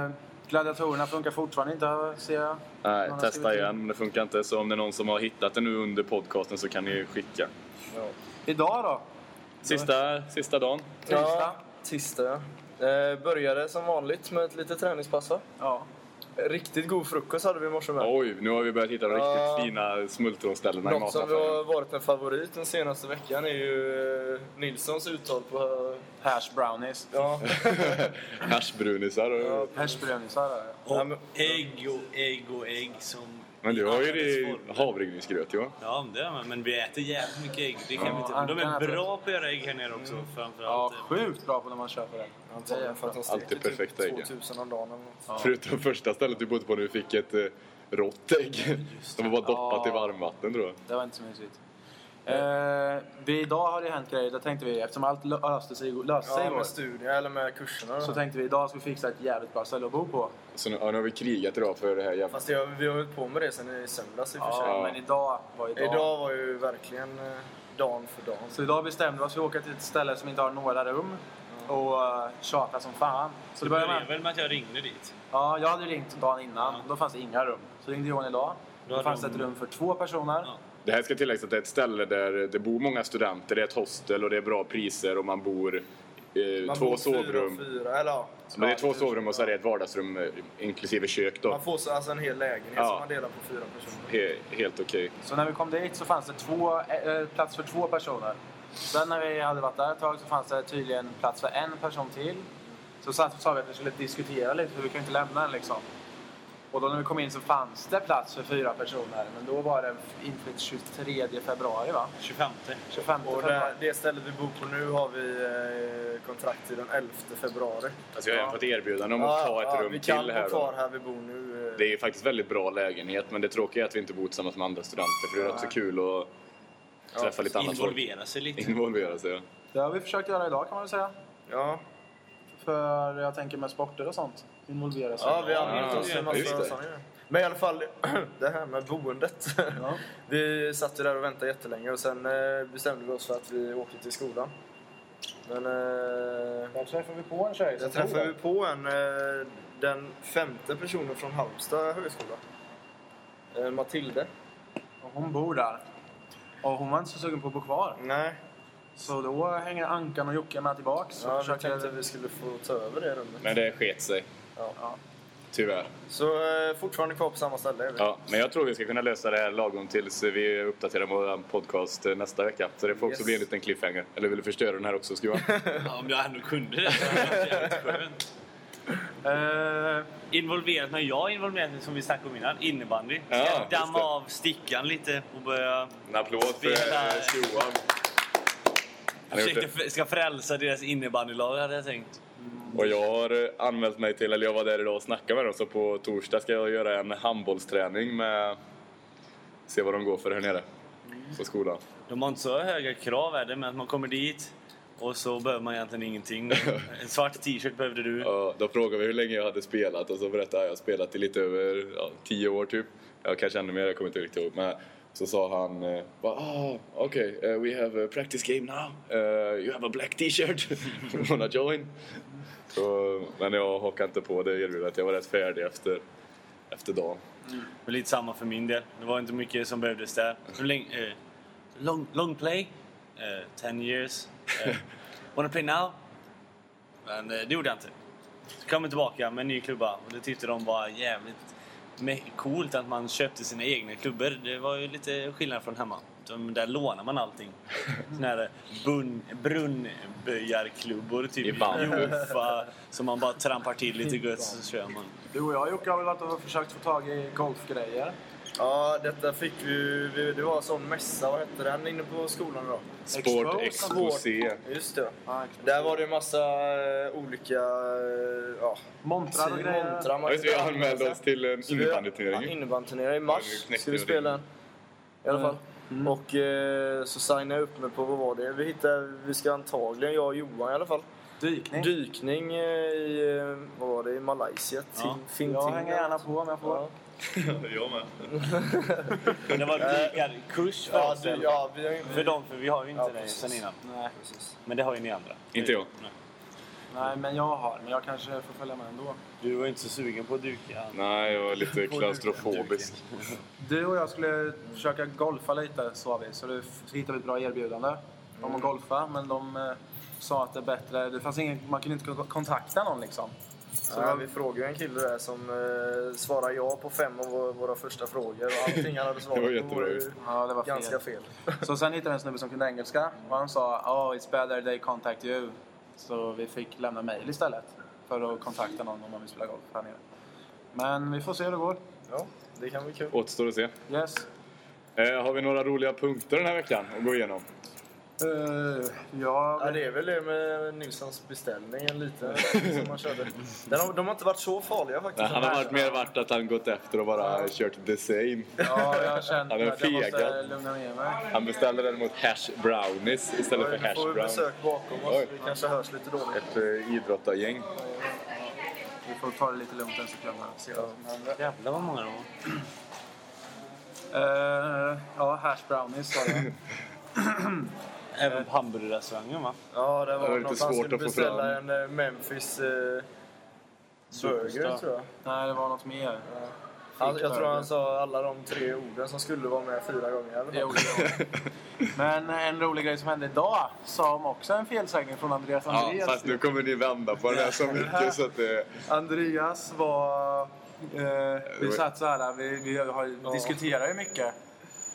[SPEAKER 2] Eh, gladiatorerna funkar fortfarande inte, ser jag.
[SPEAKER 5] Nej, testa igen, men det funkar inte. Så om det är någon som har hittat det nu under podcasten så kan ni skicka.
[SPEAKER 4] Ja.
[SPEAKER 2] Idag då?
[SPEAKER 5] Sista, sista dagen.
[SPEAKER 2] Tisdag?
[SPEAKER 4] Ja, tisdag. Eh, började som vanligt med ett litet träningspass va?
[SPEAKER 2] Ja.
[SPEAKER 4] Riktigt god frukost hade vi i morse med.
[SPEAKER 5] Oj, nu har vi börjat hitta de riktigt fina smultronställena i
[SPEAKER 4] Något som
[SPEAKER 5] mataffären.
[SPEAKER 4] har varit en favorit den senaste veckan är ju eh, Nilssons uttal på...
[SPEAKER 2] Hash brownies.
[SPEAKER 4] Ja,
[SPEAKER 5] Haschbrunisar och...
[SPEAKER 4] Ja.
[SPEAKER 2] Hash.
[SPEAKER 3] Och
[SPEAKER 4] Ja, men-
[SPEAKER 3] ägg och ägg och ägg som...
[SPEAKER 5] Men du har ju
[SPEAKER 3] i
[SPEAKER 5] det havregrynsgröt Johan.
[SPEAKER 3] Ja, det är man. Men vi äter jävligt mycket ägg. Det kan
[SPEAKER 2] Ja,
[SPEAKER 3] vi inte. De är bra på att göra ägg här nere också.
[SPEAKER 2] Ja,
[SPEAKER 3] Framförallt.
[SPEAKER 2] sjukt bra på när man köper det.
[SPEAKER 4] antagligen för att de
[SPEAKER 5] Alltid perfekta
[SPEAKER 4] typ
[SPEAKER 5] äggen.
[SPEAKER 4] 2000 om dagen eller något.
[SPEAKER 2] Ja.
[SPEAKER 5] Förutom första stället du bodde på när du fick ett eh, rått ägg. De var bara doppat
[SPEAKER 2] Ja.
[SPEAKER 5] i varmvatten tror jag.
[SPEAKER 2] Det var inte så mysigt. Eh, vi, idag har det hänt grejer. Då tänkte vi, eftersom allt lö- löste sig, löste sig
[SPEAKER 4] Ja,
[SPEAKER 2] igår,
[SPEAKER 4] med studier eller med kurserna.
[SPEAKER 2] så tänkte vi idag ska vi fixa ett jävligt bra ställe att bo på.
[SPEAKER 5] Så nu, ja, nu har vi krigat idag för det här jävla...
[SPEAKER 4] Fast jag, vi har hållit på med det sen i söndags i och för sig.
[SPEAKER 2] Ja, men idag var idag.
[SPEAKER 4] Idag var ju verkligen eh, dagen för dagen.
[SPEAKER 2] Så idag bestämde vi oss för att åka till ett ställe som inte har några rum och uh, tjata som fan. Så
[SPEAKER 3] Det
[SPEAKER 2] det började med,
[SPEAKER 3] väl med att jag ringde dit.
[SPEAKER 2] ja, jag hade ringt dagen innan.
[SPEAKER 3] Ja.
[SPEAKER 2] Då fanns det inga rum. Så ringde Johan idag. Då, fanns det
[SPEAKER 3] de-
[SPEAKER 2] ett rum för två personer.
[SPEAKER 3] Ja.
[SPEAKER 5] Det här ska tilläggas att det är ett ställe där det bor många studenter, det är ett hostel och det är bra priser och man bor eh,
[SPEAKER 4] Man
[SPEAKER 5] två
[SPEAKER 4] bor fyra
[SPEAKER 5] sovrum.
[SPEAKER 4] och Fyra, eller ja.
[SPEAKER 5] Men det är två sovrum och så är det ett vardagsrum eh, inklusive kök då.
[SPEAKER 4] Man får så, alltså en hel lägenhet
[SPEAKER 5] Ja.
[SPEAKER 4] som man delar på fyra personer.
[SPEAKER 5] He, helt okej.
[SPEAKER 2] Så när vi kom dit så fanns det två, eh, plats för två personer. Sen när vi hade varit där ett tag så fanns det tydligen plats för en person till. Så satt, sa vi att vi skulle diskutera lite för vi kan ju inte lämna den liksom. Och då när vi kom in så fanns det plats för fyra personer. Men då var det inför 23 februari va?
[SPEAKER 3] 25.
[SPEAKER 2] 25
[SPEAKER 4] Och
[SPEAKER 2] februari.
[SPEAKER 4] det, det stället vi bor på nu har vi eh, kontrakt till den 11 februari.
[SPEAKER 5] Alltså jag har även fått erbjudande om att ta ett rum
[SPEAKER 4] vi kan
[SPEAKER 5] till här
[SPEAKER 4] bo kvar här vi bor nu. eh.
[SPEAKER 5] Det är faktiskt väldigt bra lägenhet men det tråkiga är att vi inte bor tillsammans med andra studenter för det är också kul att träffa lite annat folk.
[SPEAKER 3] Involvera sig lite.
[SPEAKER 5] Involvera sig. ja.
[SPEAKER 2] Det har vi försökt göra idag kan man väl säga.
[SPEAKER 4] Ja,
[SPEAKER 2] För jag tänker med sporter och sånt. Involvera sig.
[SPEAKER 4] ja vi har
[SPEAKER 5] Ja,
[SPEAKER 4] använt oss en massa sådana. Men i alla fall, det här med boendet.
[SPEAKER 2] Ja.
[SPEAKER 4] Vi satt ju där och väntade jättelänge och sen eh, bestämde vi oss för att vi åkte till skolan. Men eh,
[SPEAKER 2] Där träffade vi på en tjej
[SPEAKER 4] där träffade vi på en, eh, den femte personen från Halmstad högskola. Matilde.
[SPEAKER 2] Och hon bor där. Och hon var inte så sugen på att bo kvar.
[SPEAKER 4] Nej,
[SPEAKER 2] Så då hänger Ankan och Jocke med tillbaks.
[SPEAKER 4] ja,
[SPEAKER 2] och
[SPEAKER 4] vi
[SPEAKER 2] försöker...
[SPEAKER 4] tänkte att vi skulle få ta över det rummet.
[SPEAKER 5] Men det sket sig.
[SPEAKER 2] Ja.
[SPEAKER 5] Tyvärr.
[SPEAKER 4] Så eh, fortfarande kvar på samma ställe.
[SPEAKER 5] Ja, men jag tror vi ska kunna lösa det här lagom tills vi uppdaterar vår podcast eh, nästa vecka. Så det får också
[SPEAKER 4] Yes.
[SPEAKER 5] bli en liten cliffhanger. Eller vill du förstöra den här också, Skruvan?
[SPEAKER 3] Ja, om jag ändå kunde det så hade det varit jävligt skönt.
[SPEAKER 2] Eh,
[SPEAKER 3] Involverat mig, jag är involverad som vi snackade om innan, innebandy. Ska
[SPEAKER 5] Ja,
[SPEAKER 3] jag
[SPEAKER 5] just
[SPEAKER 3] damma av stickan lite och börja
[SPEAKER 5] En applåd för
[SPEAKER 3] Spela-
[SPEAKER 5] eh, Skruvan. Han har gjort
[SPEAKER 3] försöka
[SPEAKER 5] det.
[SPEAKER 3] f- ska frälsa deras innebandylag hade jag tänkt.
[SPEAKER 5] Och jag har eh, anmält mig till, eller jag var där idag och snackade med dem, så på torsdag ska jag göra en handbollsträning med... Se vad de går för här nere. På skolan.
[SPEAKER 3] De har inte så höga krav är det, men att man kommer dit och så behöver man egentligen ingenting. En svart t-shirt behövde du.
[SPEAKER 5] Ja, då frågade vi hur länge jag hade spelat och så berättade jag att jag har spelat i lite över ja, tio år typ. Ja, kanske ännu mer, jag kommer inte riktigt ihåg. Men så sa han, eh, bara, ah, okej, eh, we have a practice game now. Eh, you have a black t-shirt. Wanna join? Så, men jag hakade inte på det erbjudandet. Jag var rätt färdig efter, efter dagen.
[SPEAKER 3] Men lite samma för min del. Det var inte mycket som behövdes där. Long, long play? Eh, 10 years. Eh, wanna play now? Men eh, det gjorde jag inte. Så kom jag tillbaka med en ny klubba och det tyckte de var jävligt coolt att man köpte sina egna klubbor. Det var ju lite skillnad från hemma. De, där lånar man allting. Såna här bun, brunnböjarklubbor, typ. Jofa, som man bara trampar till lite gött så kör man.
[SPEAKER 2] du och jag Jocke har väl varit och försökt få tag i golfgrejer.
[SPEAKER 4] Ja, detta fick vi, vi det var en sån mässa, vad hette den, inne på skolan då?
[SPEAKER 5] Sport
[SPEAKER 2] Expo.
[SPEAKER 5] XOC.
[SPEAKER 4] Just det.
[SPEAKER 2] Ja,
[SPEAKER 4] Där var det en massa eh, olika eh, ja,
[SPEAKER 2] Montrar och grejer.
[SPEAKER 4] montrar. man
[SPEAKER 5] Ja, just det, vi anmälde
[SPEAKER 4] använda
[SPEAKER 5] oss till en
[SPEAKER 4] vi-
[SPEAKER 5] innebandyturnering.
[SPEAKER 4] Ja, innebandyturnering i mars ska vi spela den. I alla fall.
[SPEAKER 2] Mm.
[SPEAKER 4] Och eh, så signade jag upp mig på, vad var det? Vi hittade, vi ska antagligen, jag och Johan i alla fall,
[SPEAKER 2] Dykning.
[SPEAKER 4] dykning eh, i, eh, vad var det, i Malaysia.
[SPEAKER 3] Ja.
[SPEAKER 4] Fin,
[SPEAKER 2] Jag hänger gärna på om jag får.
[SPEAKER 4] Ja.
[SPEAKER 5] Jag med.
[SPEAKER 3] Det var dykarkurs för
[SPEAKER 4] Ja,
[SPEAKER 3] oss.
[SPEAKER 4] du, ja, vi, vi,
[SPEAKER 3] För dem, för vi har ju inte
[SPEAKER 4] Ja,
[SPEAKER 3] det
[SPEAKER 4] precis.
[SPEAKER 3] sen innan.
[SPEAKER 2] Nej.
[SPEAKER 4] Precis.
[SPEAKER 3] Men det har ju ni andra.
[SPEAKER 5] Inte jag.
[SPEAKER 3] Nej.
[SPEAKER 2] Nej, men jag har. Men jag kanske får följa med ändå.
[SPEAKER 3] Du var inte så sugen på att dyka.
[SPEAKER 5] Nej, jag var lite klaustrofobisk.
[SPEAKER 2] Du och jag skulle försöka golfa lite, sa vi. Så, så hittade vi ett bra erbjudande om att golfa. Men de eh, sa att det är bättre. Det fanns ingen, man kunde inte kontakta någon liksom.
[SPEAKER 4] Så ja, vi frågade en kille där som eh, svarade ja på fem av våra, första frågor. Och allting han hade svarat
[SPEAKER 5] Det var
[SPEAKER 4] på var ju.
[SPEAKER 2] Ja, det var fel.
[SPEAKER 4] ganska fel.
[SPEAKER 2] Så sen hittade vi en snubbe som kunde engelska. Och han sa oh, it's better they contact you. Så vi fick lämna mail istället. För att kontakta någon om man vill spela golf här nere. Men vi får se hur det går.
[SPEAKER 4] Ja, det kan bli kul.
[SPEAKER 5] Återstår att se.
[SPEAKER 2] Yes.
[SPEAKER 5] Eh, har vi några roliga punkter den här veckan att gå igenom?
[SPEAKER 2] Eh, ja,
[SPEAKER 4] Ja, det är väl det med Nilssons beställning en liten som man körde. Den har, de har inte varit så farliga faktiskt.
[SPEAKER 5] Nej, han har varit mer varit att han gått efter och bara kört the same.
[SPEAKER 2] ja, jag har känt
[SPEAKER 5] Han är
[SPEAKER 2] att jag måste
[SPEAKER 5] fegad.
[SPEAKER 2] lugna ner mig.
[SPEAKER 5] Han beställde den mot hash brownies istället för
[SPEAKER 4] Nu
[SPEAKER 5] hash
[SPEAKER 4] får vi besök bakom oss.
[SPEAKER 5] Oj.
[SPEAKER 4] Vi kanske hörs lite dåligt.
[SPEAKER 5] Ett uh, idrottargäng.
[SPEAKER 2] Vi får ta det lite lugnt en sekund här se vad som händer.
[SPEAKER 3] Jävlar vad många det var.
[SPEAKER 2] Eh, ja, hash brownies sa jag.
[SPEAKER 3] Även på hamburgerrestaurangen va?
[SPEAKER 4] Ja, det var,
[SPEAKER 5] Det var lite svårt att få
[SPEAKER 4] beställa
[SPEAKER 5] fram.
[SPEAKER 4] en eh, Memphis eh, burger tror jag.
[SPEAKER 2] Nej, det var något mer.
[SPEAKER 4] Han, jag tror han sa alla de tre orden som skulle vara med fyra gånger. Eller
[SPEAKER 2] gjorde jag. Men en rolig grej som hände idag sa om också en felsägning från Andreas
[SPEAKER 5] Ja,
[SPEAKER 2] Andreas.
[SPEAKER 5] fast nu kommer ni vända på den här så mycket så att det...
[SPEAKER 2] Andreas var... Eh, vi satt så här, vi, vi har, diskuterar ju mycket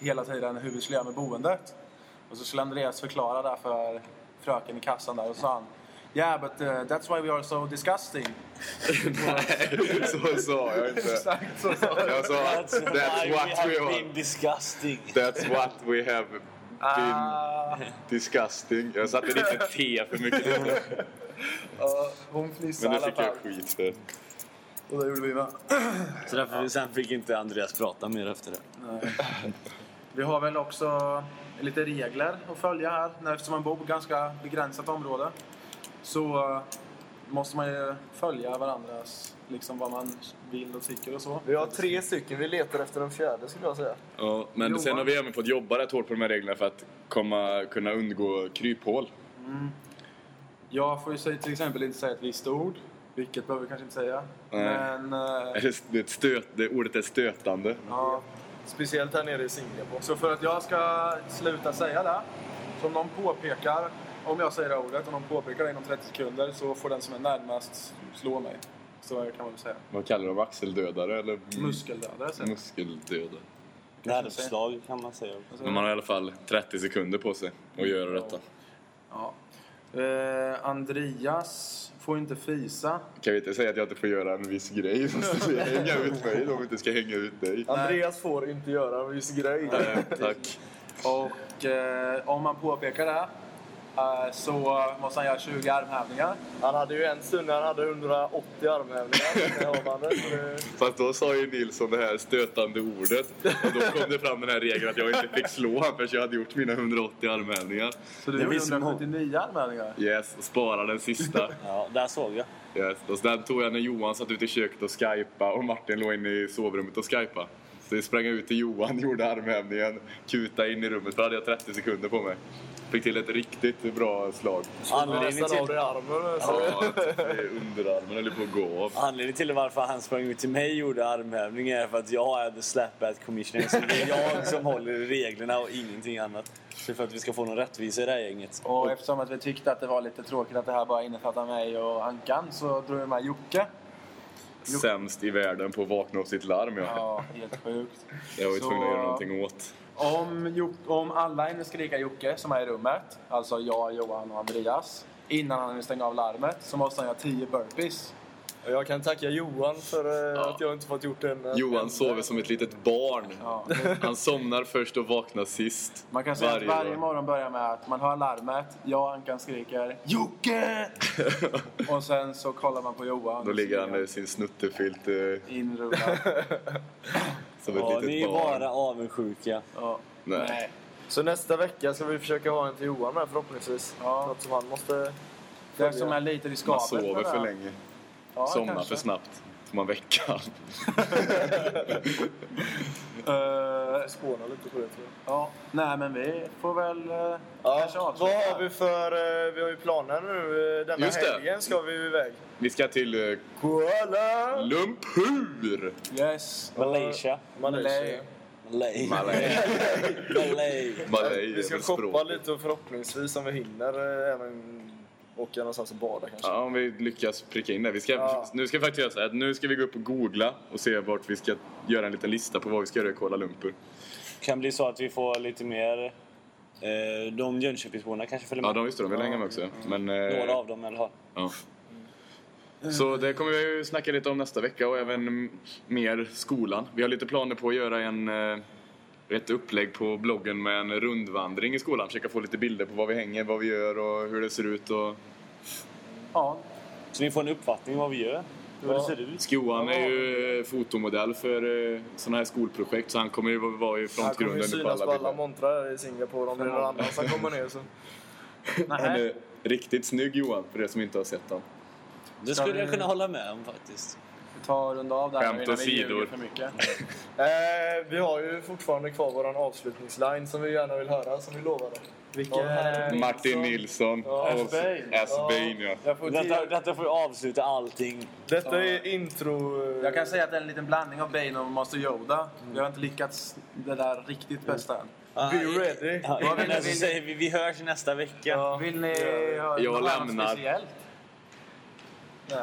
[SPEAKER 2] hela tiden hur vi skulle göra med boendet. Och så skulle Andreas förklara där för fröken i kassan där och så sa han Yeah, but uh, that's why we are so disgusting.
[SPEAKER 5] Nej, så sa jag inte.
[SPEAKER 2] Exakt så sa jag.
[SPEAKER 5] Jag sa
[SPEAKER 3] That's,
[SPEAKER 5] that's what
[SPEAKER 3] we have
[SPEAKER 5] we are.
[SPEAKER 3] been disgusting.
[SPEAKER 5] That's what we have been
[SPEAKER 2] Ah,
[SPEAKER 5] disgusting. Jag satte lite T för mycket.
[SPEAKER 2] ja, hon
[SPEAKER 5] Men
[SPEAKER 2] fnissade i
[SPEAKER 5] det fick jag skit för.
[SPEAKER 2] Och det gjorde vi med.
[SPEAKER 3] Så därför, sen fick inte Andreas prata mer efter det.
[SPEAKER 2] Vi har väl också lite regler att följa här. När- Eftersom man bor på ganska begränsat område så eh, måste man ju följa varandras, liksom vad man vill och tycker och så.
[SPEAKER 4] Vi har tre stycken. Vi letar efter den fjärde skulle jag säga.
[SPEAKER 5] Ja, men
[SPEAKER 2] Johan.
[SPEAKER 5] sen har vi även fått jobba rätt hårt på de här reglerna för att komma, kunna undgå kryphål.
[SPEAKER 2] Jag får ju säga- till exempel inte säga ett visst ord, vilket behöver vi kanske inte säga.
[SPEAKER 5] Nej.
[SPEAKER 2] Men eh,
[SPEAKER 5] Det, det, är ett stöt, det ordet är stötande.
[SPEAKER 2] ja,
[SPEAKER 4] Speciellt här nere i Singapore.
[SPEAKER 2] Så för att jag ska sluta säga det, så om någon påpekar, om jag säger det ordet, och någon påpekar det inom 30 sekunder så får den som är närmast slå mig. Så kan man väl säga.
[SPEAKER 5] Vad kallar de Axeldödare eller
[SPEAKER 2] Muskeldödare säger
[SPEAKER 5] muskeldödare?
[SPEAKER 3] Nervslag kan man säga.
[SPEAKER 5] Men man har i alla fall 30 sekunder på sig att göra detta.
[SPEAKER 2] Ja. Eh, Andreas får inte fisa.
[SPEAKER 5] Kan vi inte säga att jag inte får göra en viss grej? Måste vi hänga ut mig om vi inte ska hänga ut dig?
[SPEAKER 4] Andreas får inte göra en viss grej.
[SPEAKER 5] Nej, tack.
[SPEAKER 2] Och eh, om man påpekar det så måste han göra 20 armhävningar.
[SPEAKER 4] Han hade ju en stund när han hade 180 armhävningar.
[SPEAKER 5] Fast då sa ju Nilsson det här stötande ordet. Och då kom det fram den här regeln att jag inte fick slå honom förrän jag hade gjort mina 180 armhävningar.
[SPEAKER 2] Så du gjorde
[SPEAKER 3] finns många.
[SPEAKER 2] 179 armhävningar.
[SPEAKER 5] Yes, och spara den sista.
[SPEAKER 3] Ja, där såg jag.
[SPEAKER 5] Yes. Och den tog jag när Johan satt ute i köket och skypa och Martin låg inne i sovrummet och skypa. Så jag sprang ut till Johan, gjorde armhävningen, kuta in i rummet. Då hade jag 30 sekunder på mig. Fick till ett riktigt bra slag.
[SPEAKER 3] Anledningen
[SPEAKER 4] Nästan av
[SPEAKER 3] till,
[SPEAKER 4] dig armen. Så.
[SPEAKER 5] Ja, underarmen höll på att gå av.
[SPEAKER 3] anledningen till varför han sprang ut till mig och gjorde armhävning är för att jag är the slapback commissioner. Så det är jag som håller reglerna och ingenting annat. Det är för att vi ska få någon rättvisa i det här gänget.
[SPEAKER 2] Och eftersom att vi tyckte att det var lite tråkigt att det här bara innefattar mig och Ankan så drog vi med Jocke.
[SPEAKER 5] Sämst i världen på att vakna av sitt larm. Ja.
[SPEAKER 2] Ja, helt sjukt.
[SPEAKER 5] Det var vi
[SPEAKER 2] Så-
[SPEAKER 5] tvungna att göra någonting åt.
[SPEAKER 2] Om, om alla hinner skrika Jocke som är i rummet, alltså jag, Johan och Andreas, innan han hinner stänga av larmet så måste han göra 10 burpees.
[SPEAKER 4] Jag kan tacka Johan för eh,
[SPEAKER 5] Ja.
[SPEAKER 4] att jag inte fått gjort en...
[SPEAKER 5] Johan sover som ett litet barn.
[SPEAKER 2] Ja.
[SPEAKER 5] Han somnar först och vaknar sist.
[SPEAKER 2] Man kan säga att varje
[SPEAKER 5] dag.
[SPEAKER 2] morgon börjar med att man hör larmet, jag och Ankan skriker Jocke! och sen så kollar man på Johan.
[SPEAKER 5] Då ligger han med sin snuttefilt eh,
[SPEAKER 2] Inrullad.
[SPEAKER 5] som ett
[SPEAKER 3] Ja,
[SPEAKER 5] litet
[SPEAKER 3] ni är
[SPEAKER 5] barn.
[SPEAKER 3] bara avundsjuka.
[SPEAKER 2] Ja.
[SPEAKER 5] Nej.
[SPEAKER 2] Nej.
[SPEAKER 4] Så nästa vecka ska vi försöka ha en till Johan med förhoppningsvis.
[SPEAKER 2] Ja.
[SPEAKER 4] Något som han måste...
[SPEAKER 2] Det som är lite
[SPEAKER 5] Man
[SPEAKER 2] riskabelt
[SPEAKER 5] sover
[SPEAKER 2] med det
[SPEAKER 5] för länge.
[SPEAKER 2] Ja,
[SPEAKER 5] Somnar
[SPEAKER 2] kanske.
[SPEAKER 5] för snabbt. Får man väcka han.
[SPEAKER 2] Eh,
[SPEAKER 4] Spåna lite på det tror jag.
[SPEAKER 2] ja. Nej, men vi får väl uh,
[SPEAKER 4] Ja,
[SPEAKER 2] kanske
[SPEAKER 4] vad
[SPEAKER 2] avsluta.
[SPEAKER 4] har vi för... eh, Vi har ju planer nu. Denna
[SPEAKER 5] Just det.
[SPEAKER 4] helgen ska vi iväg.
[SPEAKER 5] Vi ska till eh,
[SPEAKER 4] Kuala
[SPEAKER 5] Lumpur!
[SPEAKER 2] Yes.
[SPEAKER 3] Malaysia.
[SPEAKER 4] Malaysia.
[SPEAKER 3] Malay.
[SPEAKER 5] Malay.
[SPEAKER 3] Malay.
[SPEAKER 5] Malay
[SPEAKER 4] Vi
[SPEAKER 5] är
[SPEAKER 4] ska shoppa lite och förhoppningsvis om vi hinner även åka någonstans och bada kanske.
[SPEAKER 5] Ja, om vi lyckas pricka in det. Vi ska,
[SPEAKER 4] Ja.
[SPEAKER 5] Nu ska vi faktiskt göra så här, att nu ska vi gå upp och googla och se vart vi ska göra en liten lista på vad vi ska göra i Kuala Lumpur.
[SPEAKER 3] kan bli så att vi får lite mer... Eh, de Jönköpingsborna kanske följer med.
[SPEAKER 5] Ja, de visste de vill hänga med också. Men, eh,
[SPEAKER 3] Några av dem i alla fall.
[SPEAKER 5] Ja. Så det kommer vi snacka lite om nästa vecka och även mer skolan. Vi har lite planer på att göra en, eh, ett upplägg på bloggen med en rundvandring i skolan. Försöka få lite bilder på var vi hänger, vad vi gör och hur det ser ut. Och...
[SPEAKER 2] Ja,
[SPEAKER 3] Så ni får en uppfattning om vad vi gör. Hur det ser ut.
[SPEAKER 5] Skoan är ju fotomodell för eh, sådana här skolprojekt så han kommer ju vara i
[SPEAKER 4] Han kommer ju
[SPEAKER 5] frontgrunden på
[SPEAKER 4] synas
[SPEAKER 5] alla
[SPEAKER 4] på alla
[SPEAKER 5] bilder.
[SPEAKER 4] montrar i Singapore om det är någon annan som kommer ner. Så.
[SPEAKER 5] Han är riktigt snygg Johan, för er som inte har sett honom.
[SPEAKER 3] Det skulle
[SPEAKER 2] vi-
[SPEAKER 3] jag kunna hålla med om faktiskt.
[SPEAKER 2] Vi tar och runda av där
[SPEAKER 5] Skämt
[SPEAKER 2] innan vi för mycket.
[SPEAKER 4] Eh, vi har ju fortfarande kvar våran avslutningsline som vi gärna vill höra, som vi lovade.
[SPEAKER 2] Vilken...
[SPEAKER 4] Ja,
[SPEAKER 5] Martin Nilsson.
[SPEAKER 4] Ja,
[SPEAKER 5] och-
[SPEAKER 2] S-Bane.
[SPEAKER 5] Ja.
[SPEAKER 4] Jag får
[SPEAKER 3] Detta, detta får ju avsluta allting.
[SPEAKER 4] Detta är intro... eh,
[SPEAKER 2] Jag kan säga att det är en liten blandning av Bane och Master Yoda. Vi har inte lyckats det där riktigt bästa än.
[SPEAKER 4] Be ready.
[SPEAKER 3] Ja,
[SPEAKER 2] vill
[SPEAKER 3] men
[SPEAKER 2] ni-
[SPEAKER 3] så säger vi, vi hörs nästa vecka.
[SPEAKER 4] Ja.
[SPEAKER 2] Vill ni höra
[SPEAKER 5] Jag
[SPEAKER 2] något
[SPEAKER 5] lämnar.
[SPEAKER 2] speciellt? Nej.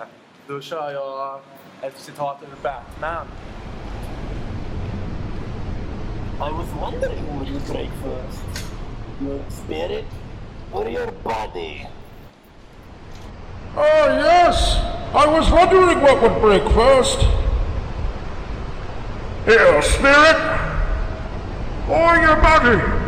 [SPEAKER 2] Då kör jag ett citat ur Batman.
[SPEAKER 6] I was wondering what you break first. Your spirit or your body?
[SPEAKER 7] Oh, yes! I was wondering what would break first. Your spirit or your body?